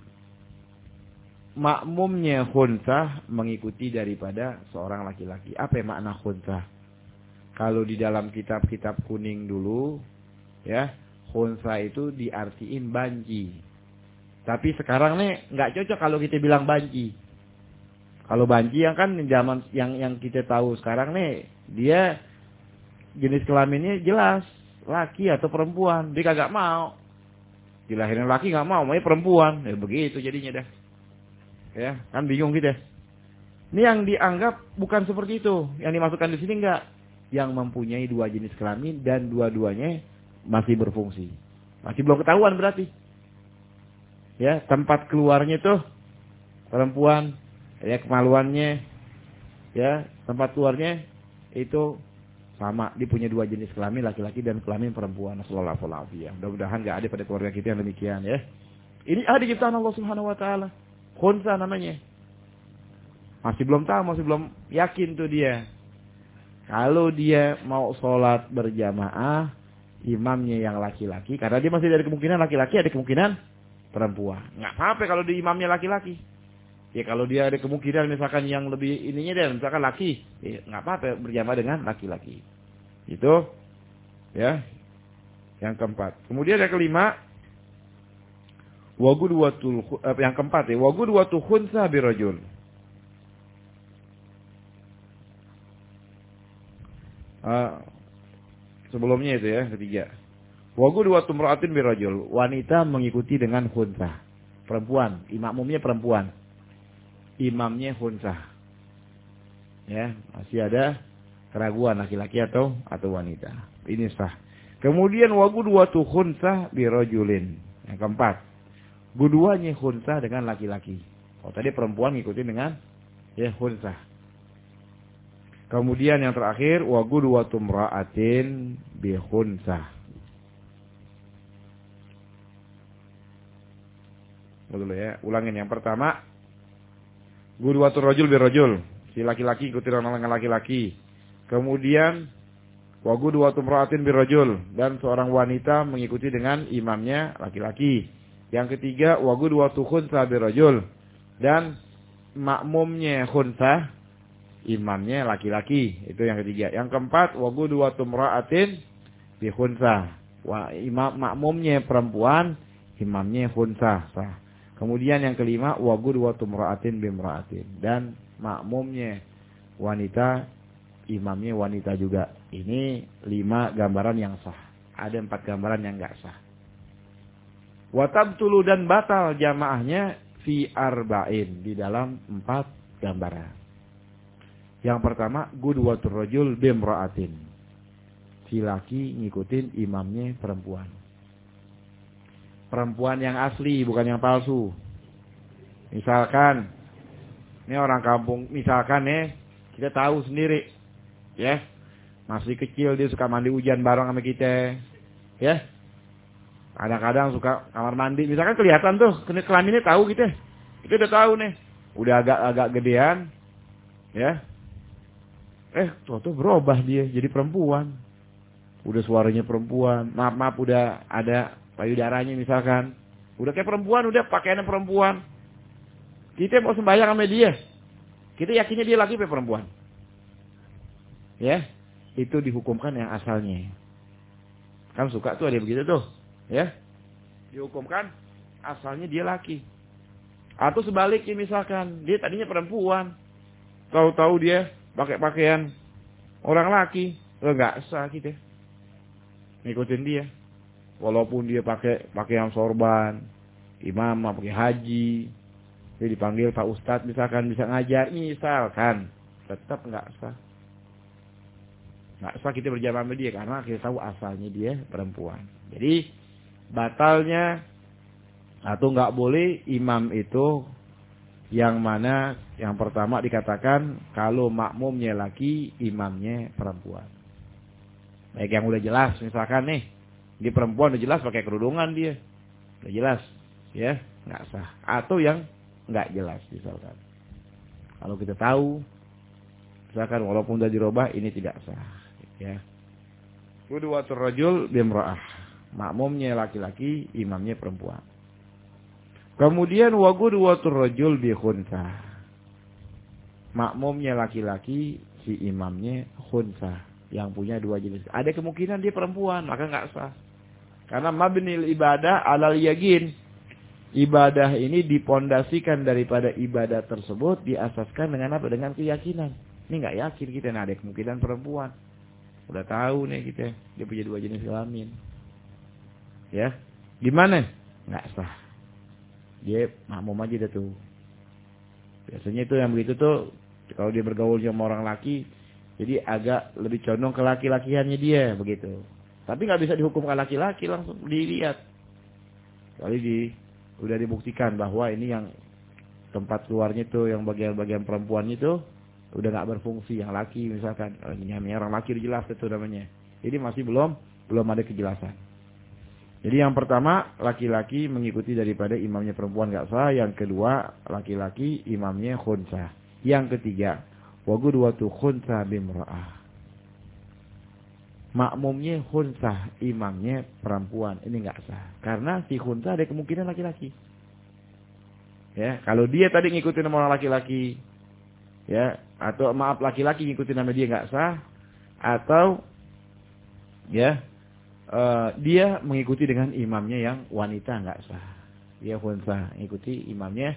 makmumnya khunsah mengikuti daripada seorang laki-laki. Apa makna khunsah? Kalau di dalam kitab-kitab kuning dulu, ya, khunsah itu diartiin banji. Tapi sekarang nih nggak cocok kalau kita bilang banji. Kalau banji yang kan zaman yang yang kita tahu sekarang nih, dia jenis kelaminnya jelas laki atau perempuan. Dia kagak mau. Dilahirin laki nggak mau, maunya perempuan. Ya begitu jadinya dah. Ya, kan bingung gitu. Ini yang dianggap bukan seperti itu. Yang dimasukkan di sini enggak. Yang mempunyai dua jenis kelamin dan dua-duanya masih berfungsi. Masih belum ketahuan berarti. Ya, tempat keluarnya tuh perempuan, ya kemaluannya ya tempat keluarnya itu sama dia punya dua jenis kelamin laki-laki dan kelamin perempuan. Sallallahu alaihi mudah-mudahan nggak ada pada keluarga kita yang demikian ya. Ini ada ciptaan Allah Subhanahu wa taala. Khunsa namanya. Masih belum tahu masih belum yakin tuh dia. Kalau dia mau sholat berjamaah imamnya yang laki-laki karena dia masih dari kemungkinan laki-laki ada kemungkinan perempuan. Nggak apa-apa kalau di imamnya laki-laki Ya kalau dia ada kemungkinan misalkan yang lebih ininya dia misalkan laki, ya nggak apa-apa berjamaah dengan laki-laki. Itu ya. Yang keempat. Kemudian yang kelima wagudwatul eh, yang keempat ya, wagudwatul khunsa birajul. Uh, sebelumnya itu ya, ketiga. Wagudwatul mra'atin birajul. Wanita mengikuti dengan khunsa. Perempuan, imamumnya perempuan imamnya hunsah. Ya, masih ada keraguan laki-laki atau atau wanita. Ini sah. Kemudian wagudwatu khunsah birojulin. Yang keempat. Guduanya khunsah dengan laki-laki. Oh tadi perempuan ngikutin dengan ya khunsah. Kemudian yang terakhir wagudwatu mra'atin bi khunsah. Dulu ya, ulangin yang pertama Gudwatul rajul bir rajul. Si laki-laki ikuti orang dengan laki-laki. Kemudian wa gudwatul mra'atin bir rajul dan seorang wanita mengikuti dengan imamnya laki-laki. Yang ketiga wa gudwatul khunsa bir rajul dan makmumnya khunsa imamnya laki-laki. Itu yang ketiga. Yang keempat wa gudwatul mra'atin bi khunsa. Wa imam makmumnya perempuan, imamnya khunsa. Sah. Kemudian yang kelima wagud wa tumra'atin bimra'atin dan makmumnya wanita imamnya wanita juga. Ini lima gambaran yang sah. Ada empat gambaran yang enggak sah. Watab tulu dan batal jamaahnya fi arba'in di dalam empat gambaran. Yang pertama gudwatur rajul bimra'atin. Si laki ngikutin imamnya perempuan perempuan yang asli, bukan yang palsu. Misalkan, ini orang kampung, misalkan nih, kita tahu sendiri, ya, masih kecil dia suka mandi hujan bareng sama kita, ya. Kadang-kadang suka kamar mandi, misalkan kelihatan tuh, kelaminnya tahu kita, kita udah tahu nih, udah agak-agak gedean, ya. Eh, tuh berubah dia jadi perempuan. Udah suaranya perempuan, maaf-maaf udah ada payudaranya misalkan. Udah kayak perempuan, udah pakaian perempuan. Kita mau sembahyang sama dia. Kita yakinnya dia lagi kayak perempuan. Ya, itu dihukumkan yang asalnya. Kan suka tuh ada begitu tuh. Ya, dihukumkan asalnya dia laki. Atau sebaliknya misalkan, dia tadinya perempuan. Tahu-tahu dia pakai pakaian orang laki. Enggak sah kita. Ngikutin dia. Walaupun dia pakai pakaian sorban, imam pakai haji, dia dipanggil Pak Ustadz misalkan bisa ngajar, misalkan tetap nggak sah. Nggak sah kita berjamaah sama dia karena kita tahu asalnya dia perempuan. Jadi batalnya atau nggak boleh imam itu yang mana yang pertama dikatakan kalau makmumnya laki, imamnya perempuan. Baik yang udah jelas misalkan nih dia perempuan udah jelas pakai kerudungan dia. Udah jelas. Ya, nggak sah. Atau yang nggak jelas misalkan. Kalau kita tahu misalkan walaupun udah dirubah ini tidak sah. Ya. Kuduwatur rajul bimra'ah. Makmumnya laki-laki, imamnya perempuan. Kemudian waguduwatur rajul bi Makmumnya laki-laki, si imamnya khunsa yang punya dua jenis. Ada kemungkinan dia perempuan, maka nggak sah. Karena mabnil ibadah alal yakin. Ibadah ini dipondasikan daripada ibadah tersebut diasaskan dengan apa? Dengan keyakinan. Ini nggak yakin kita, nah ada kemungkinan perempuan. Udah tahu nih kita, dia punya dua jenis kelamin. Ya, gimana? Nggak sah. Dia makmum aja dah tuh. Biasanya itu yang begitu tuh, kalau dia bergaul sama orang laki, jadi agak lebih condong ke laki-lakiannya dia, begitu. Tapi nggak bisa dihukumkan laki-laki langsung dilihat. Kali di udah dibuktikan bahwa ini yang tempat keluarnya tuh yang bagian-bagian perempuan itu udah nggak berfungsi yang laki misalkan ini orang laki jelas itu namanya. Jadi masih belum belum ada kejelasan. Jadi yang pertama laki-laki mengikuti daripada imamnya perempuan nggak sah. Yang kedua laki-laki imamnya khunsa. Yang ketiga wagudwatu khunsa bimra'ah makmumnya khunsah, imamnya perempuan. Ini enggak sah. Karena si khunsah ada kemungkinan laki-laki. Ya, kalau dia tadi ngikutin nama laki-laki, ya, atau maaf laki-laki ngikutin nama dia enggak sah, atau ya, uh, dia mengikuti dengan imamnya yang wanita enggak sah. Dia khunsah, ngikuti imamnya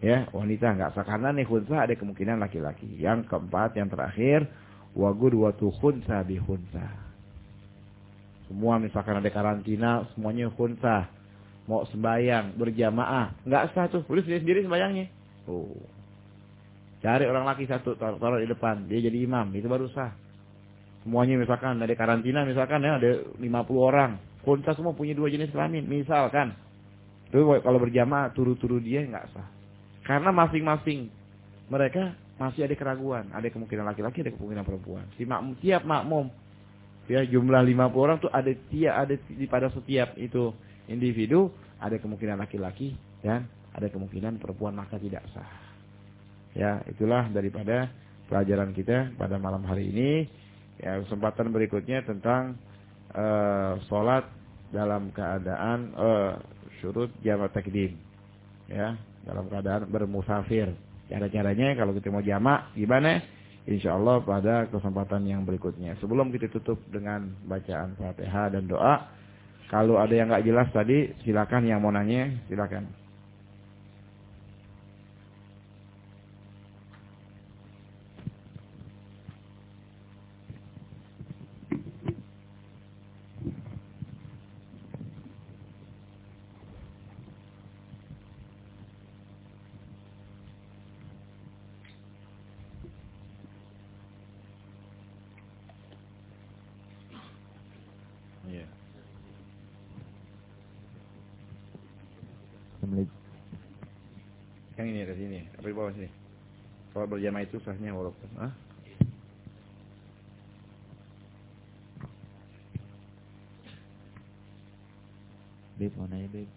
ya wanita enggak sah karena nih khunsah ada kemungkinan laki-laki. Yang keempat, yang terakhir, wagud watu khunsa bi khunsa. Semua misalkan ada karantina, semuanya khunsa. Mau sembayang, berjamaah. Enggak sah tuh, boleh sendiri-sendiri sembayangnya. Oh. Cari orang laki satu, taruh di depan. Dia jadi imam, itu baru sah. Semuanya misalkan ada karantina, misalkan ya ada 50 orang. Khunsa semua punya dua jenis kelamin, misalkan. Itu kalau berjamaah, turu-turu dia enggak sah. Karena masing-masing mereka masih ada keraguan. Ada kemungkinan laki-laki, ada kemungkinan perempuan. Si makmum, tiap makmum ya jumlah 50 orang tuh ada tiap ada di pada setiap itu individu ada kemungkinan laki-laki dan ada kemungkinan perempuan maka tidak sah. Ya, itulah daripada pelajaran kita pada malam hari ini. Ya, kesempatan berikutnya tentang uh, sholat dalam keadaan uh, syurut jamak takdim. Ya, dalam keadaan bermusafir. Cara-caranya kalau kita mau jamak gimana? Insya Allah pada kesempatan yang berikutnya. Sebelum kita tutup dengan bacaan Fatihah dan doa, kalau ada yang nggak jelas tadi, silakan yang mau nanya, silakan. Assalamualaikum. Yang ini ada sini, apa di bawah sini? Kalau berjamaah itu sahnya walaupun. Ah? Beb, mau nanya Beb.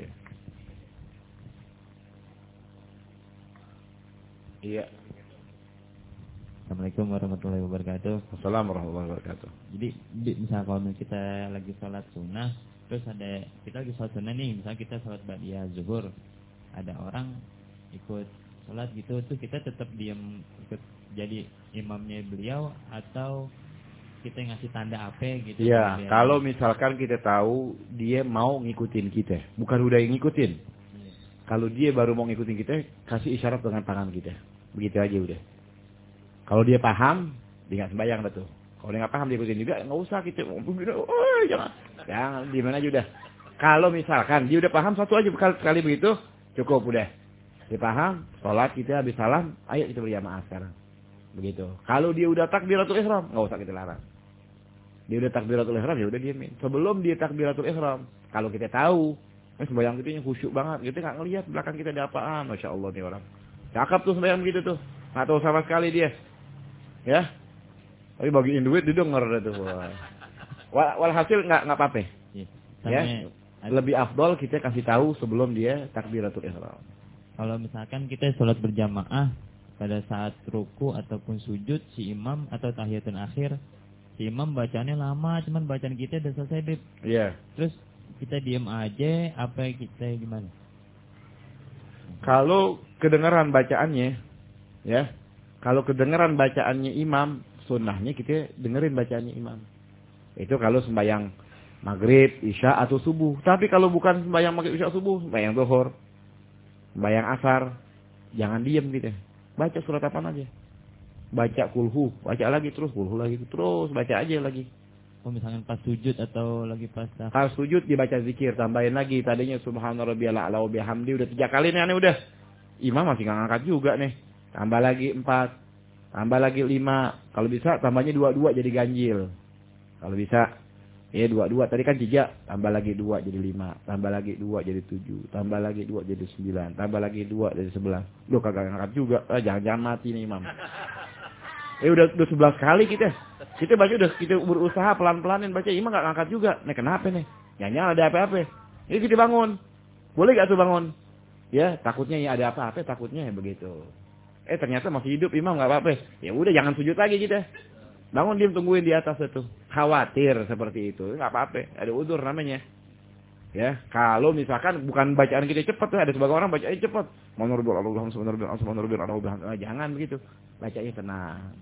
Iya. Iya. Assalamualaikum warahmatullahi wabarakatuh. Assalamualaikum warahmatullahi wabarakatuh. Jadi Beb, misal kalau kita lagi sholat sunnah, terus ada kita lagi sholat sunnah nih, misal kita sholat ba'diyah zuhur, ada orang ikut sholat gitu, tuh kita tetap diam ikut jadi imamnya beliau atau kita ngasih tanda apa gitu? Iya, kalau misalkan kita tahu dia mau ngikutin kita, bukan udah yang ngikutin. Iya. Kalau dia baru mau ngikutin kita, kasih isyarat dengan tangan kita. Begitu aja udah. Kalau dia paham, dia nggak sembahyang dah tuh. Kalau dia nggak paham, dia ikutin juga, nggak usah kita. Oh, jangan. Jangan, di mana aja udah. Kalau misalkan dia udah paham satu aja sekali begitu, cukup udah. Dia paham, sholat kita habis salam, ayo kita berjamaah sekarang. Begitu. Kalau dia udah takbiratul ihram, nggak usah kita larang. Dia udah takbiratul ihram, ya udah diamin. Sebelum dia takbiratul ihram, kalau kita tahu, eh, sembahyang kita yang khusyuk banget, kita nggak ngelihat belakang kita ada apaan, masya Allah nih orang. Cakep tuh sembahyang begitu tuh, nggak tahu sama sekali dia, ya. Tapi bagiin duit didengar tuh. Wal- Walhasil nggak nggak apa-apa. Iya. Ya. Sama- Lebih afdol kita kasih tahu sebelum dia takbiratul ihram. Kalau misalkan kita sholat berjamaah pada saat ruku ataupun sujud si imam atau tahiyatul akhir si imam bacanya lama cuman bacaan kita udah selesai Beb. Iya. terus kita diem aja apa kita gimana Kalau kedengaran bacaannya, ya, kalau kedengaran bacaannya imam, sunnahnya kita dengerin bacaannya imam. Itu kalau sembahyang maghrib, isya atau subuh. Tapi kalau bukan sembahyang maghrib, isya, subuh, sembahyang zuhur, sembahyang asar, jangan diem gitu. Baca surat apa aja. Baca kulhu, baca lagi terus kulhu lagi terus baca aja lagi. oh misalkan pas sujud atau lagi pas Kalau sujud dibaca zikir, tambahin lagi. Tadinya subhana rabbiyal a'la wa bihamdi udah tiga kali nih aneh udah. Imam masih nggak ngangkat juga nih. Tambah lagi empat. Tambah lagi lima. Kalau bisa tambahnya dua-dua jadi ganjil. Kalau bisa. Ya dua-dua. Tadi kan tiga. Tambah lagi dua jadi lima. Tambah lagi dua jadi tujuh. Tambah lagi dua jadi sembilan. Tambah lagi dua jadi sebelas. Lu kagak ngangkat juga. Ah, jangan-jangan mati nih imam. Eh udah udah sebelas kali kita. Kita baca udah kita berusaha pelan-pelanin baca imam nggak ngangkat juga. Nih kenapa nih? Nyanyi ada apa-apa. Ini kita bangun. Boleh gak tuh bangun? Ya takutnya ya ada apa-apa takutnya ya begitu. Eh ternyata masih hidup imam nggak apa-apa. Ya udah jangan sujud lagi kita. Bangun diam tungguin di atas itu. Khawatir seperti itu nggak apa-apa. Ada udur namanya. Ya, kalau misalkan bukan bacaan kita cepat tuh ada sebagian orang bacanya cepat. Manurbil Allah, manurbil Allah, manurbil Allah, jangan begitu. Bacanya tenang.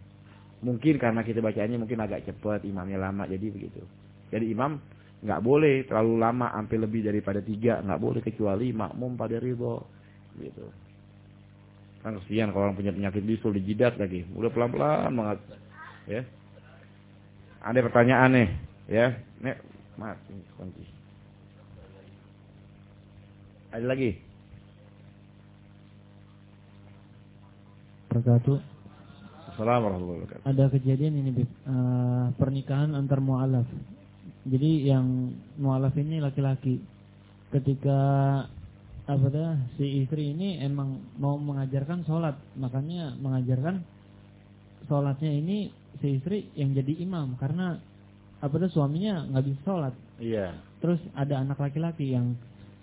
Mungkin karena kita bacaannya mungkin agak cepat, imamnya lama, jadi begitu. Jadi imam nggak boleh terlalu lama, sampai lebih daripada tiga, nggak boleh kecuali makmum pada ridho, gitu. Kan kesian kalau orang punya penyakit bisul di jidat lagi, udah pelan-pelan banget, ya. Ada pertanyaan nih, ya, nek, mati kunci. Ada lagi? Wabarakatuh. Assalamualaikum warahmatullahi wabarakatuh. Ada kejadian ini Bib. Eh, pernikahan antar mualaf. Jadi yang mualaf ini laki-laki. Ketika apa dah si istri ini emang mau mengajarkan sholat, makanya mengajarkan sholatnya ini si istri yang jadi imam karena apa dah suaminya nggak bisa sholat. Iya. Terus ada anak laki-laki yang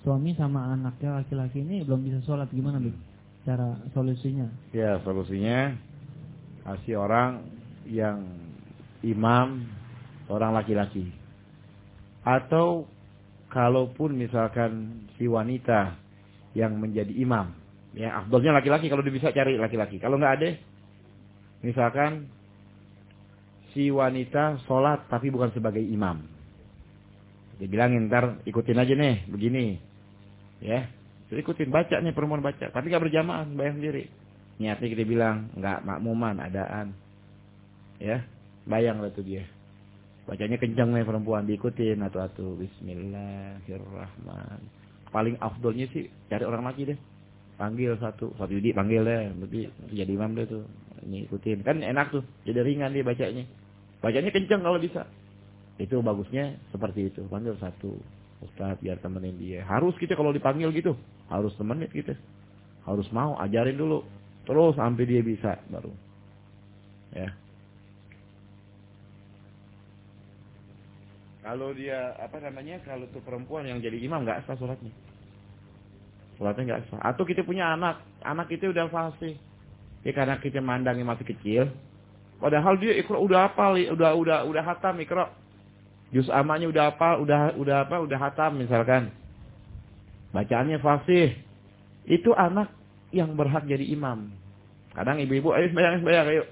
suami sama anaknya laki-laki ini belum bisa sholat gimana Bib? Cara solusinya? Ya, solusinya kasih orang yang imam orang laki-laki. Atau kalaupun misalkan si wanita yang menjadi imam, ya afdolnya laki-laki kalau dia bisa cari laki-laki. Kalau nggak ada, misalkan si wanita sholat tapi bukan sebagai imam. Dia bilangin ntar ikutin aja nih, begini, ya. Jadi ikutin baca nih perempuan baca, tapi nggak berjamaah, bayang sendiri. Niatnya kita bilang nggak makmuman, adaan, ya. Bayang lah tuh dia. Bacanya kencang nih perempuan, diikutin atau-atau. Bismillahirrahmanirrahim. Paling afdolnya sih cari orang laki deh. Panggil satu, satu yudi panggil deh, berarti jadi imam deh tuh. Ini ikutin, kan enak tuh, jadi ringan dia bacanya. Bacanya kencang kalau bisa. Itu bagusnya seperti itu, panggil satu. Ustaz biar temenin dia. Harus kita kalau dipanggil gitu, harus temenin kita. Harus mau ajarin dulu. Terus sampai dia bisa baru. Ya. Kalau dia apa namanya? Kalau tuh perempuan yang jadi imam nggak sah sholatnya. Sholatnya nggak sah. Atau kita punya anak, anak itu udah fasih. Ya karena kita mandangnya masih kecil. Padahal dia ikro udah hafal, udah udah udah hatam ikro. Jus amanya udah apa, udah udah apa, udah hatam misalkan. Bacaannya fasih. Itu anak yang berhak jadi imam. Kadang ibu-ibu, ayo sembahyang, sembahyang, ayo.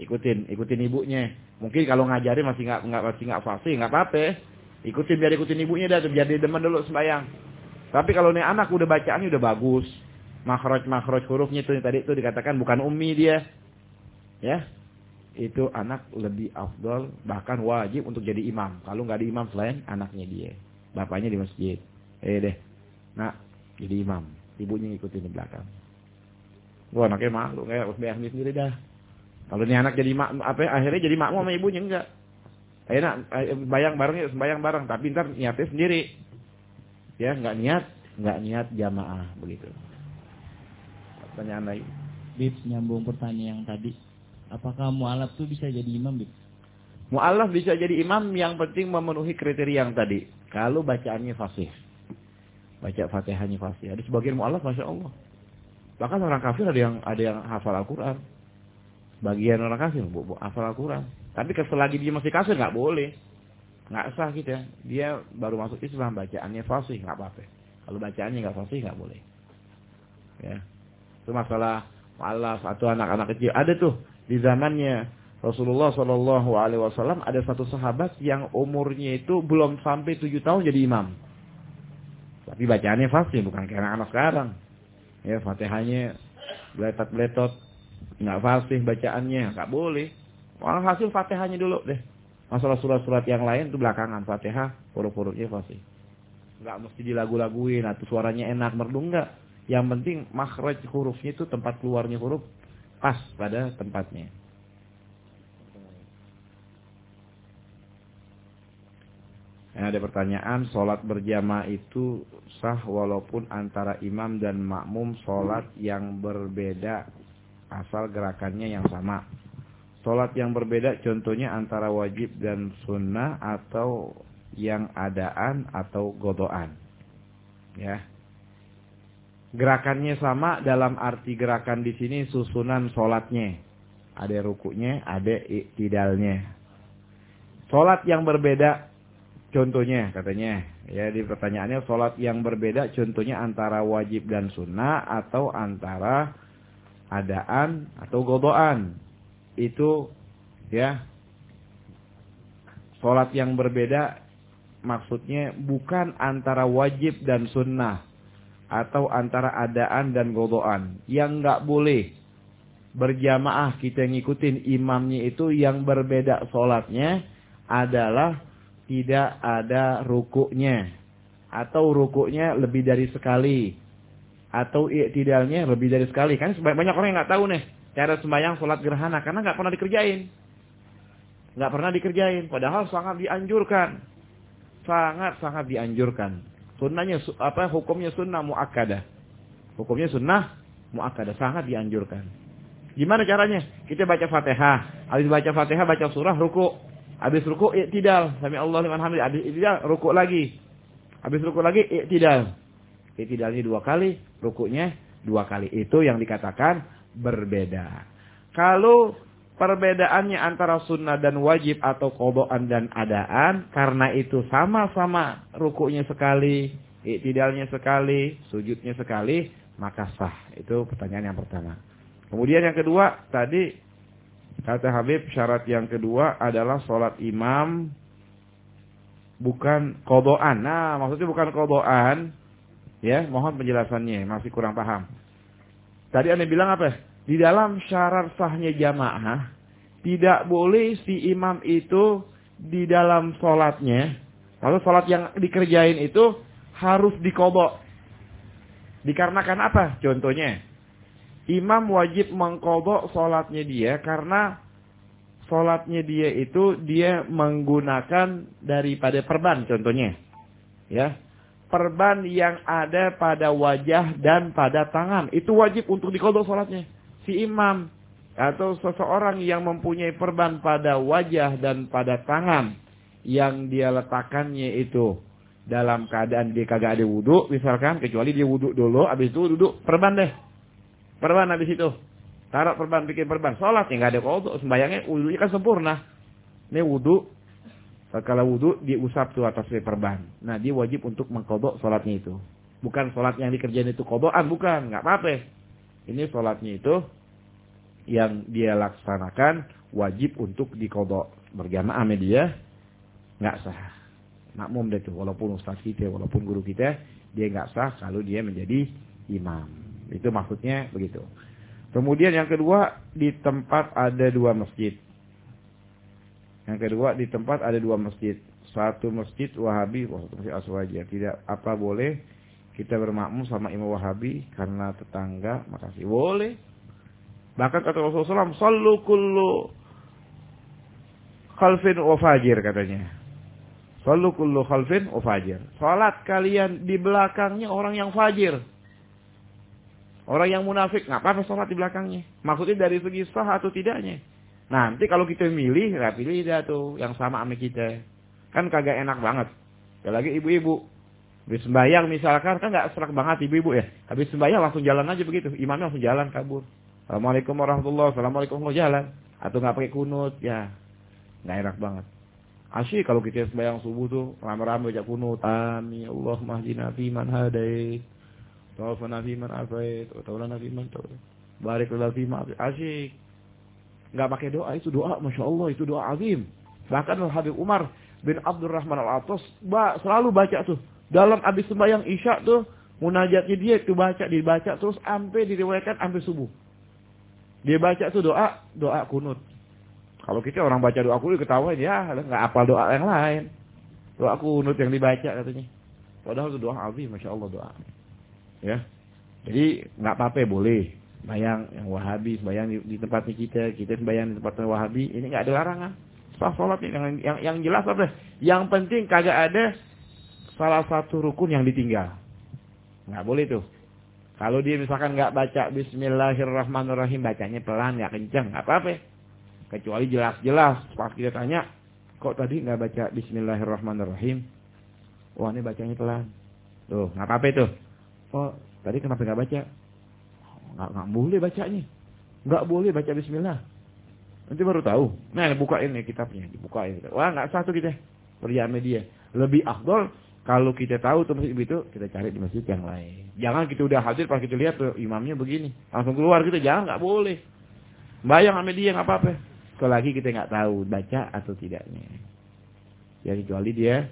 Ikutin, ikutin ibunya. Mungkin kalau ngajarin masih nggak nggak masih nggak fasih, nggak apa-apa. Ikutin biar ikutin ibunya dah, biar dia demen dulu sembahyang. Tapi kalau nih anak udah bacaannya udah bagus, makhraj makhraj hurufnya itu tadi itu dikatakan bukan ummi dia, ya itu anak lebih afdol bahkan wajib untuk jadi imam. Kalau nggak ada imam selain anaknya dia, bapaknya di masjid. Eh deh, nak jadi imam, ibunya ngikutin di belakang. Gua anaknya malu kayak harus bayar sendiri dah. Kalau ini anak jadi mak, apa akhirnya jadi makmum sama ibunya enggak. Ayo nak bayang bareng ya, sembayang bareng, tapi ntar niatnya sendiri. Ya, nggak niat, nggak niat jamaah begitu. Pertanyaan lain. Bib nyambung pertanyaan yang tadi. Apakah mualaf tuh bisa jadi imam? Mu'alaf bisa jadi imam yang penting memenuhi kriteria yang tadi. Kalau bacaannya fasih. Baca fatihahnya fasih. Ada sebagian mu'alaf Masya Allah. Bahkan orang kafir ada yang ada yang hafal Al-Quran. Bagian orang kafir bu, bu, hafal Al-Quran. Tapi selagi dia masih kafir nggak boleh. Nggak sah gitu ya. Dia baru masuk Islam bacaannya fasih nggak apa-apa. Kalau bacaannya nggak fasih nggak boleh. Ya. Itu masalah mu'alaf atau anak-anak kecil. Ada tuh di zamannya Rasulullah Shallallahu Alaihi Wasallam ada satu sahabat yang umurnya itu belum sampai tujuh tahun jadi imam. Tapi bacaannya fasih bukan kayak anak-anak sekarang. Ya fatihahnya beletot-beletot. Nggak fasih bacaannya. Nggak boleh. Orang hasil fatihahnya dulu deh. Masalah surat-surat yang lain itu belakangan. Fatihah huruf-hurufnya fasih. Nggak mesti dilagu-laguin atau suaranya enak merdu enggak. Yang penting makhraj hurufnya itu tempat keluarnya huruf pas pada tempatnya. Yang ada pertanyaan, sholat berjamaah itu sah walaupun antara imam dan makmum sholat yang berbeda asal gerakannya yang sama. Sholat yang berbeda contohnya antara wajib dan sunnah atau yang adaan atau godoan. Ya. Gerakannya sama dalam arti gerakan di sini susunan sholatnya. Ada rukunya, ada iktidalnya. Sholat yang berbeda contohnya katanya. Ya di pertanyaannya sholat yang berbeda contohnya antara wajib dan sunnah atau antara adaan atau godoan. Itu ya sholat yang berbeda maksudnya bukan antara wajib dan sunnah atau antara adaan dan godoan. Yang nggak boleh berjamaah kita ngikutin imamnya itu yang berbeda sholatnya adalah tidak ada rukuknya. Atau rukuknya lebih dari sekali. Atau iktidalnya lebih dari sekali. Kan banyak orang yang nggak tahu nih cara sembahyang sholat gerhana karena nggak pernah dikerjain. Nggak pernah dikerjain. Padahal sangat dianjurkan. Sangat sangat dianjurkan sunnahnya apa hukumnya sunnah muakkadah hukumnya sunnah muakkadah sangat dianjurkan gimana caranya kita baca fatihah habis baca fatihah baca surah ruku Habis ruku i'tidal. Sami Allah liman hamid. Habis i'tidal ruku lagi. Habis ruku lagi i'tidal. I'tidalnya dua kali, rukunya dua kali. Itu yang dikatakan berbeda. Kalau perbedaannya antara sunnah dan wajib atau kodoan dan adaan. Karena itu sama-sama rukunya sekali, i'tidalnya sekali, sujudnya sekali. Maka sah. Itu pertanyaan yang pertama. Kemudian yang kedua, tadi Kata Habib syarat yang kedua adalah sholat imam bukan kodoan. Nah maksudnya bukan kodoan. Ya mohon penjelasannya masih kurang paham. Tadi anda bilang apa? Di dalam syarat sahnya jamaah tidak boleh si imam itu di dalam sholatnya. Lalu sholat yang dikerjain itu harus dikodok. Dikarenakan apa? Contohnya imam wajib mengkodok sholatnya dia karena sholatnya dia itu dia menggunakan daripada perban contohnya. Ya. Perban yang ada pada wajah dan pada tangan. Itu wajib untuk dikodok sholatnya. Si imam atau seseorang yang mempunyai perban pada wajah dan pada tangan. Yang dia letakkannya itu dalam keadaan dia kagak ada wudhu. Misalkan kecuali dia wudhu dulu. Habis itu duduk perban deh. Perban habis itu. Taruh perban, bikin perban. Sholat ya nggak ada kodok. Sembayangnya wudhunya kan sempurna. Ini wudhu kalau wudhu diusap tuh atas perban. Nah dia wajib untuk mengkodok sholatnya itu. Bukan sholat yang dikerjain itu kodokan, bukan. nggak apa-apa. Ini sholatnya itu yang dia laksanakan wajib untuk dikodok. Berjamaah sama dia nggak sah. Makmum deh tuh. Walaupun ustaz kita, walaupun guru kita, dia nggak sah kalau dia menjadi imam. Itu maksudnya begitu. Kemudian yang kedua, di tempat ada dua masjid. Yang kedua di tempat ada dua masjid. Satu masjid Wahabi, satu masjid Aswaja. Tidak apa boleh kita bermakmum sama imam Wahabi karena tetangga, makasih. Boleh. Bahkan kata Rasulullah SAW, Sallu kullu khalfin wa fajir katanya. Sallu kullu khalfin wa fajir. Salat kalian di belakangnya orang yang fajir. Orang yang munafik, nggak apa-apa sholat di belakangnya. Maksudnya dari segi sah atau tidaknya. Nanti kalau kita milih, ya pilih dia tuh yang sama sama kita. Kan kagak enak banget. Ya lagi ibu-ibu. Habis sembahyang misalkan, kan gak serak banget ibu-ibu ya. Habis sembahyang langsung jalan aja begitu. Imamnya langsung jalan kabur. Assalamualaikum warahmatullahi Assalamualaikum jalan. Atau gak pakai kunut. Ya, gak enak banget. Asyik kalau kita sembahyang subuh tuh, rame-rame baca kunut. Amin. Allah mahdina fi man hadait. Tawafana fi man afait. Tawlana fi man tawait. Barik lana fi man Asyik nggak pakai doa itu doa masya Allah itu doa azim bahkan Habib Umar bin Abdurrahman al Atas selalu baca tuh dalam abis sembahyang isya tuh munajatnya dia itu baca dibaca terus sampai diriwayatkan sampai subuh dia baca tuh doa doa kunut kalau kita orang baca doa kunut ketawain ya nggak apal doa yang lain doa kunut yang dibaca katanya padahal itu doa azim masya Allah doa ya jadi nggak apa-apa boleh bayang yang Wahabi, bayang di, di tempatnya kita, kita bayang di tempatnya Wahabi, ini nggak ada larangan. Sah sholat yang, yang, yang jelas apa? Yang penting kagak ada salah satu rukun yang ditinggal. Nggak boleh tuh. Kalau dia misalkan nggak baca Bismillahirrahmanirrahim, bacanya pelan, nggak kencang, nggak apa-apa. Kecuali jelas-jelas. Pas kita tanya, kok tadi nggak baca Bismillahirrahmanirrahim? Wah ini bacanya pelan. Tuh, nggak apa-apa tuh. Oh, tadi kenapa nggak baca? Nggak, nggak boleh bacanya. Nggak boleh baca bismillah. Nanti baru tahu. Nah, buka ini kitabnya. Dibukain. Wah, nggak satu kita. Perjalanan media. Lebih afdol kalau kita tahu tuh masjid itu, kita cari di masjid yang lain. Jangan kita udah hadir pas kita lihat tuh imamnya begini. Langsung keluar kita. Jangan, nggak boleh. Bayang sama dia nggak apa-apa. Selagi kita nggak tahu baca atau tidaknya. Ya kecuali dia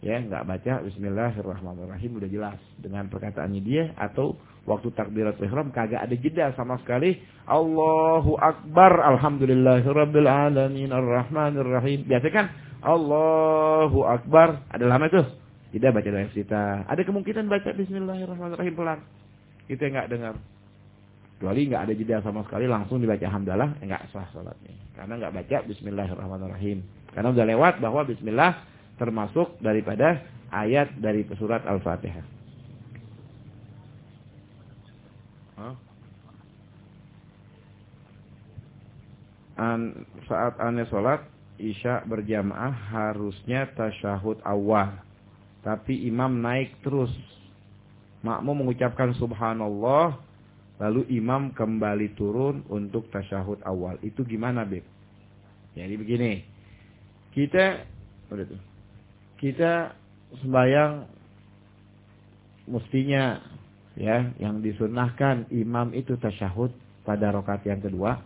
ya nggak baca Bismillahirrahmanirrahim udah jelas dengan perkataannya dia atau waktu takbiratul ihram kagak ada jeda sama sekali. Allahu akbar, alhamdulillahirabbil alamin arrahmanir rahim. Biasa kan Allahu akbar, ada lama tuh. Tidak baca doa kita. Ada kemungkinan baca bismillahirrahmanirrahim pelan. Kita nggak dengar. Kecuali nggak ada jeda sama sekali langsung dibaca hamdalah, nggak sah salatnya. Karena nggak baca bismillahirrahmanirrahim. Karena udah lewat bahwa bismillah termasuk daripada ayat dari surat Al-Fatihah. An, saat aneh sholat isya berjamaah harusnya tasyahud awal. Tapi imam naik terus. Makmum mengucapkan subhanallah. Lalu imam kembali turun untuk tasyahud awal. Itu gimana Beb? Jadi begini. Kita. Kita sembahyang mestinya ya yang disunahkan imam itu tasyahud pada rokat yang kedua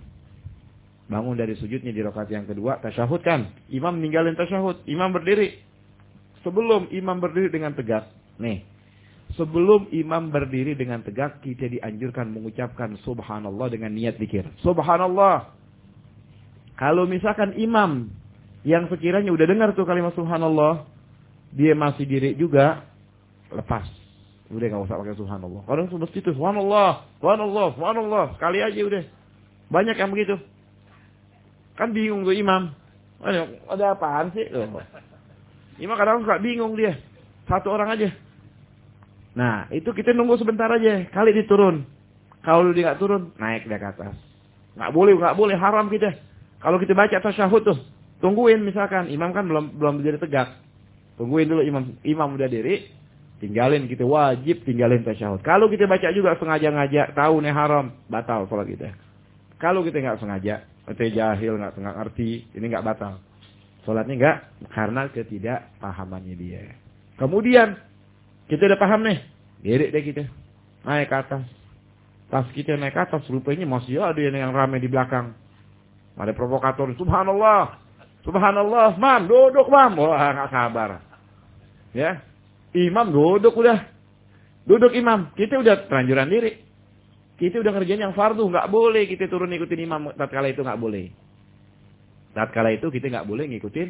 bangun dari sujudnya di rokat yang kedua, tasyahud kan. Imam ninggalin tasyahud, imam berdiri. Sebelum imam berdiri dengan tegak, nih. Sebelum imam berdiri dengan tegak, kita dianjurkan mengucapkan subhanallah dengan niat dikir. Subhanallah. Kalau misalkan imam yang sekiranya udah dengar tuh kalimat subhanallah, dia masih diri juga, lepas. Udah nggak usah pakai subhanallah. Kalau seperti itu, subhanallah, subhanallah, subhanallah. Sekali aja udah. Banyak yang begitu. Kan bingung tuh imam. Ada apaan sih? Imam kadang suka bingung dia. Satu orang aja. Nah, itu kita nunggu sebentar aja. Kali diturun. Kalau dia nggak turun, naik dia ke atas. Nggak boleh, nggak boleh, haram kita. Kalau kita baca tasyahud tuh, tungguin misalkan imam kan belum belum berdiri tegak. Tungguin dulu imam imam udah diri, tinggalin kita wajib tinggalin tasyahud. Kalau kita baca juga sengaja ngajak tahu nih haram, batal sholat kita. Kalau kita nggak sengaja, kita jahil nggak nggak ngerti, ini nggak batal. Sholatnya nggak karena ketidakpahamannya dia. Kemudian kita udah paham nih, diri deh kita naik ke atas. Pas kita naik ke atas, rupanya masih ada yang ramai di belakang. Ada provokator, subhanallah, subhanallah, mam, duduk mam. Wah, nggak sabar. Ya, imam duduk udah. Duduk imam, kita udah teranjuran diri. Kita udah ngerjain yang fardu, nggak boleh kita turun ikutin imam. Tatkala itu nggak boleh. Tatkala itu kita nggak boleh ngikutin.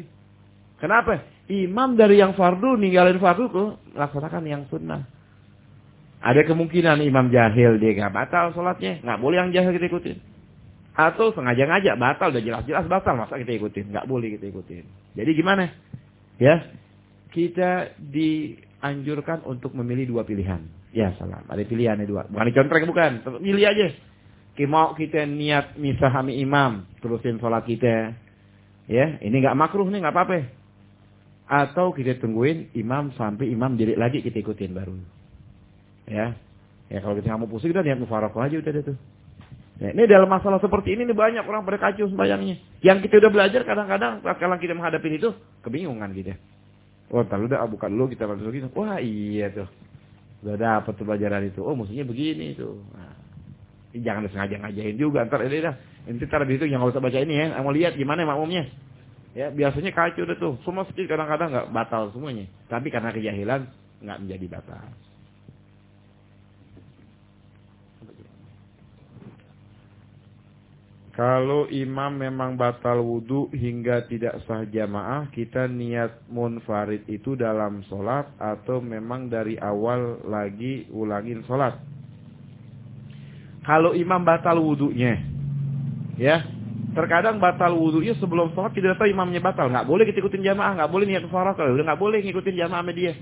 Kenapa? Imam dari yang fardu ninggalin fardu ke laksanakan yang sunnah. Ada kemungkinan imam jahil dia nggak batal sholatnya, nggak boleh yang jahil kita ikutin. Atau sengaja ngajak batal, udah jelas-jelas batal, masa kita ikutin? Nggak boleh kita ikutin. Jadi gimana? Ya, kita dianjurkan untuk memilih dua pilihan. Ya salah, ada pilihannya dua. Bukan dicontrek bukan, milih aja. Mau kita niat misah sama imam, terusin sholat kita. Ya, ini nggak makruh nih, nggak apa-apa. Atau kita tungguin imam sampai imam diri lagi kita ikutin baru. Ya. Ya kalau kita nggak mau pusing, kita niat mufarokoh aja udah tuh. Ya, ini dalam masalah seperti ini nih banyak orang pada kacau sembayangnya. Yang kita udah belajar kadang-kadang kalau kita menghadapi itu kebingungan gitu. Oh, ntar udah buka dulu kita baca gitu. Wah, iya tuh. Udah dapat pelajaran itu. Oh, mestinya begini tuh. Nah, jangan sengaja ngajain juga. Ntar ini dah. Nanti ntar itu yang nggak usah baca ini ya. Mau lihat gimana makmumnya. Ya, biasanya kacau udah tuh. Semua masjid kadang-kadang nggak batal semuanya. Tapi karena kejahilan nggak menjadi batal. Kalau imam memang batal wudhu hingga tidak sah jamaah, kita niat munfarid itu dalam sholat atau memang dari awal lagi ulangin sholat. Kalau imam batal wudhunya, ya, terkadang batal wudhunya sebelum sholat tidak tahu imamnya batal, nggak boleh kita ikutin jamaah, nggak boleh niat mufarid, udah nggak boleh ngikutin jamaah sama dia.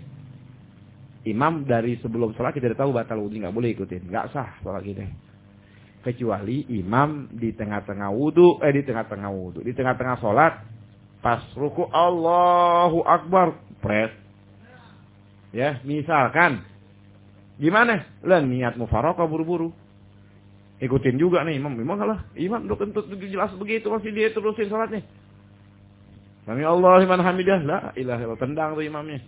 Imam dari sebelum sholat kita tahu batal wudhu, nggak boleh ikutin, nggak sah sholat kita kecuali imam di tengah-tengah wudhu, eh di tengah-tengah wudhu, di tengah-tengah sholat, pas ruku Allahu Akbar, pres. Ya, misalkan, gimana? Lah niat mufaroka buru-buru. Ikutin juga nih imam, imam kalah, imam udah kentut jelas begitu masih dia terusin sholatnya. Sami Allah liman hamidah, la ilaha illallah, tendang tuh imamnya.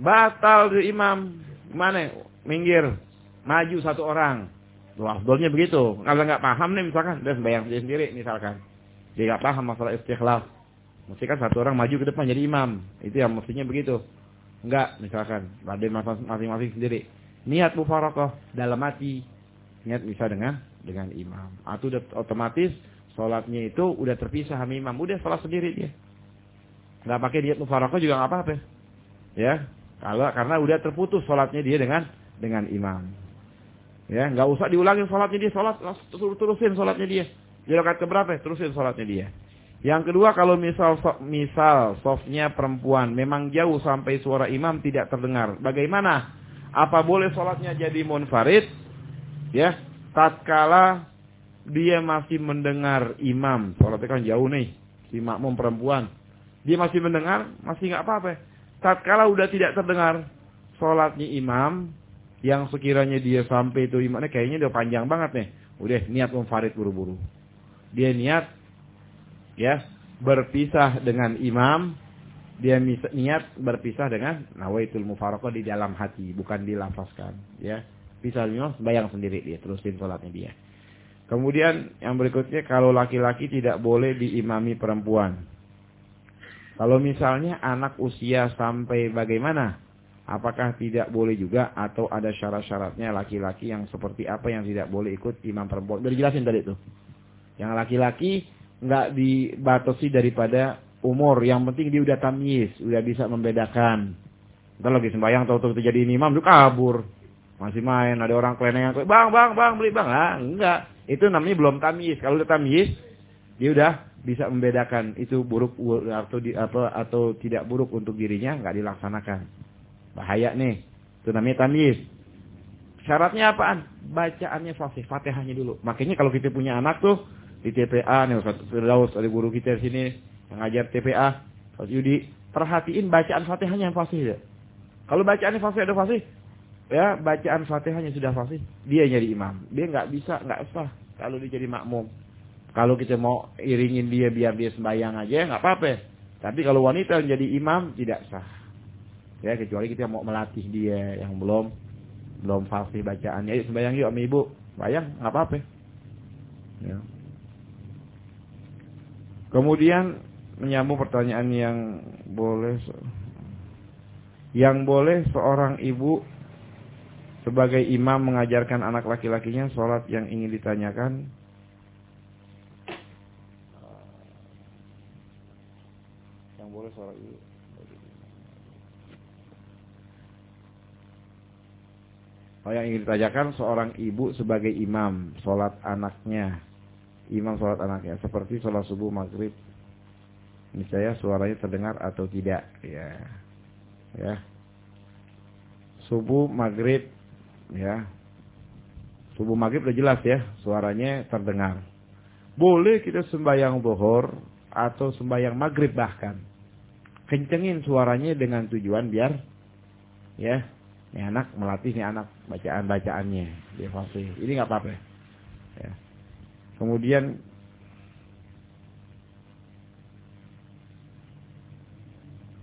Batal tuh imam, gimana? Minggir, maju satu orang Wah, afdolnya begitu. Kalau nggak paham nih misalkan, dia sembahyang sendiri, sendiri misalkan. Dia nggak paham masalah istikhlaf. Mesti kan satu orang maju ke depan jadi imam. Itu yang mestinya begitu. Enggak, misalkan. Ada masing-masing sendiri. Niat mufarokoh dalam hati. Niat bisa dengan dengan imam. Atau udah otomatis sholatnya itu udah terpisah sama imam. Udah sholat sendiri dia. Nggak pakai niat mufarokoh juga nggak apa-apa. Ya, kalau karena udah terputus sholatnya dia dengan dengan imam. Ya, nggak usah diulangi sholatnya dia, sholat terusin sholatnya dia. Di rakaat keberapa? Terusin sholatnya dia. Yang kedua kalau misal misal softnya perempuan memang jauh sampai suara imam tidak terdengar. Bagaimana? Apa boleh sholatnya jadi munfarid? Ya, tatkala dia masih mendengar imam, sholatnya kan jauh nih, si makmum perempuan. Dia masih mendengar, masih nggak apa-apa. Tatkala udah tidak terdengar sholatnya imam, yang sekiranya dia sampai itu imannya kayaknya udah panjang banget nih. Udah niat munfarid buru-buru. Dia niat ya berpisah dengan imam, dia niat berpisah dengan nawaitul mufaraqah di dalam hati, bukan dilafazkan, ya. Pisah imam bayang sendiri dia, terusin sholatnya dia. Kemudian yang berikutnya kalau laki-laki tidak boleh diimami perempuan. Kalau misalnya anak usia sampai bagaimana? Apakah tidak boleh juga atau ada syarat-syaratnya laki-laki yang seperti apa yang tidak boleh ikut imam perempuan? Udah dijelasin tadi tuh. Yang laki-laki nggak dibatasi daripada umur. Yang penting dia udah tamyiz, udah bisa membedakan. Ntar lagi sembahyang tahu-tahu jadi imam, lu kabur. Masih main, ada orang kelenengan, bang, bang, bang, beli bang. Ah, enggak. Itu namanya belum tamyiz. Kalau udah tamyiz, dia udah bisa membedakan itu buruk atau di, apa atau tidak buruk untuk dirinya nggak dilaksanakan Bahaya nih. Itu namanya tamyiz. Syaratnya apaan? Bacaannya fasih, Fatihahnya dulu. Makanya kalau kita punya anak tuh di TPA nih Ustaz ada guru kita di sini yang ngajar TPA, Ustaz Yudi, perhatiin bacaan Fatihahnya yang fasih ya. Kalau bacaannya fasih ada fasih, ya bacaan Fatihahnya sudah fasih, dia jadi imam. Dia nggak bisa, nggak sah kalau dia jadi makmum. Kalau kita mau iringin dia biar dia sembahyang aja nggak apa-apa. Tapi kalau wanita yang jadi imam tidak sah. Ya kecuali kita mau melatih dia yang belum belum fasih bacaannya. Yuk sembahyang yuk ibu. Bayang nggak apa-apa. Ya. Kemudian menyambung pertanyaan yang boleh yang boleh seorang ibu sebagai imam mengajarkan anak laki-lakinya sholat yang ingin ditanyakan. Yang boleh seorang ibu Oh, yang ingin ditanyakan seorang ibu sebagai imam sholat anaknya. Imam sholat anaknya. Seperti sholat subuh maghrib. Ini saya suaranya terdengar atau tidak. Ya. Ya. Subuh maghrib ya. Subuh maghrib udah jelas ya suaranya terdengar. Boleh kita sembahyang bohor atau sembahyang maghrib bahkan. Kencengin suaranya dengan tujuan biar ya ini anak melatih nih anak bacaan bacaannya dia fasih ini nggak apa-apa. Ya. kemudian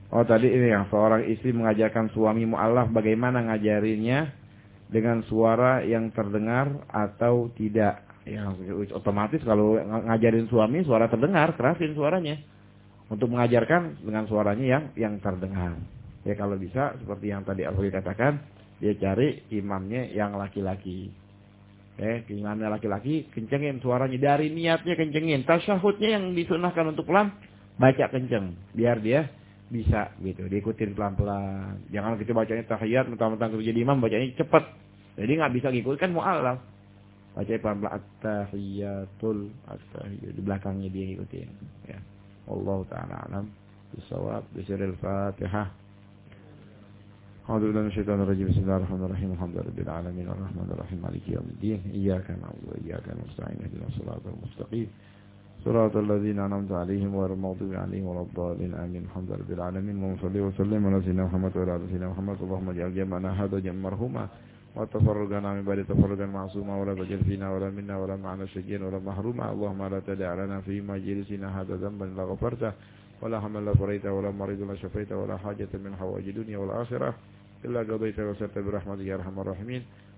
Oh tadi ini yang seorang istri mengajarkan suami mu'alaf bagaimana ngajarinnya dengan suara yang terdengar atau tidak. Ya otomatis kalau ngajarin suami suara terdengar, kerasin suaranya. Untuk mengajarkan dengan suaranya yang yang terdengar. Ya kalau bisa seperti yang tadi aku katakan, dia cari imamnya yang laki-laki. Ya, imamnya laki-laki, kencengin suaranya dari niatnya kencengin. Tasyahudnya yang disunahkan untuk pelan, baca kenceng biar dia bisa gitu diikutin pelan-pelan jangan kita bacanya tahiyat mentang-mentang kita jadi imam bacanya cepet jadi nggak bisa ngikut kan mualaf baca pelan-pelan at-tahiyatul at-tahiyat di belakangnya dia ngikutin ya Allah taala alam bisawab bisiril fatihah أعوذ بالله من الشيطان الرجيم بسم الله الرحمن الرحيم الحمد لله رب العالمين الرحمن الرحيم مالك يوم الدين إياك نعبد وإياك نستعين اهدنا الصراط المستقيم صراط الذين أنعمت عليهم غير المغضوب عليهم ولا الضالين. آمين. الحمد لله رب العالمين. اللهم صل وسلم على سيدنا محمد وعلى آل سيدنا محمد. اللهم اجعل جمعنا هذا جمع مرحوما. وتفرقنا من بعد تفرقا معصوما ولا تجعل فينا ولا منا ولا معنا شقيا ولا محروما. اللهم لا تدع لنا في مجلسنا هذا ذنبا لا غفرته ولا هم لا فريته ولا مريض لا شفيته ولا حاجة من حوائج الدنيا والآخرة إلا قضيت وسرت برحمتك يا أرحم الراحمين.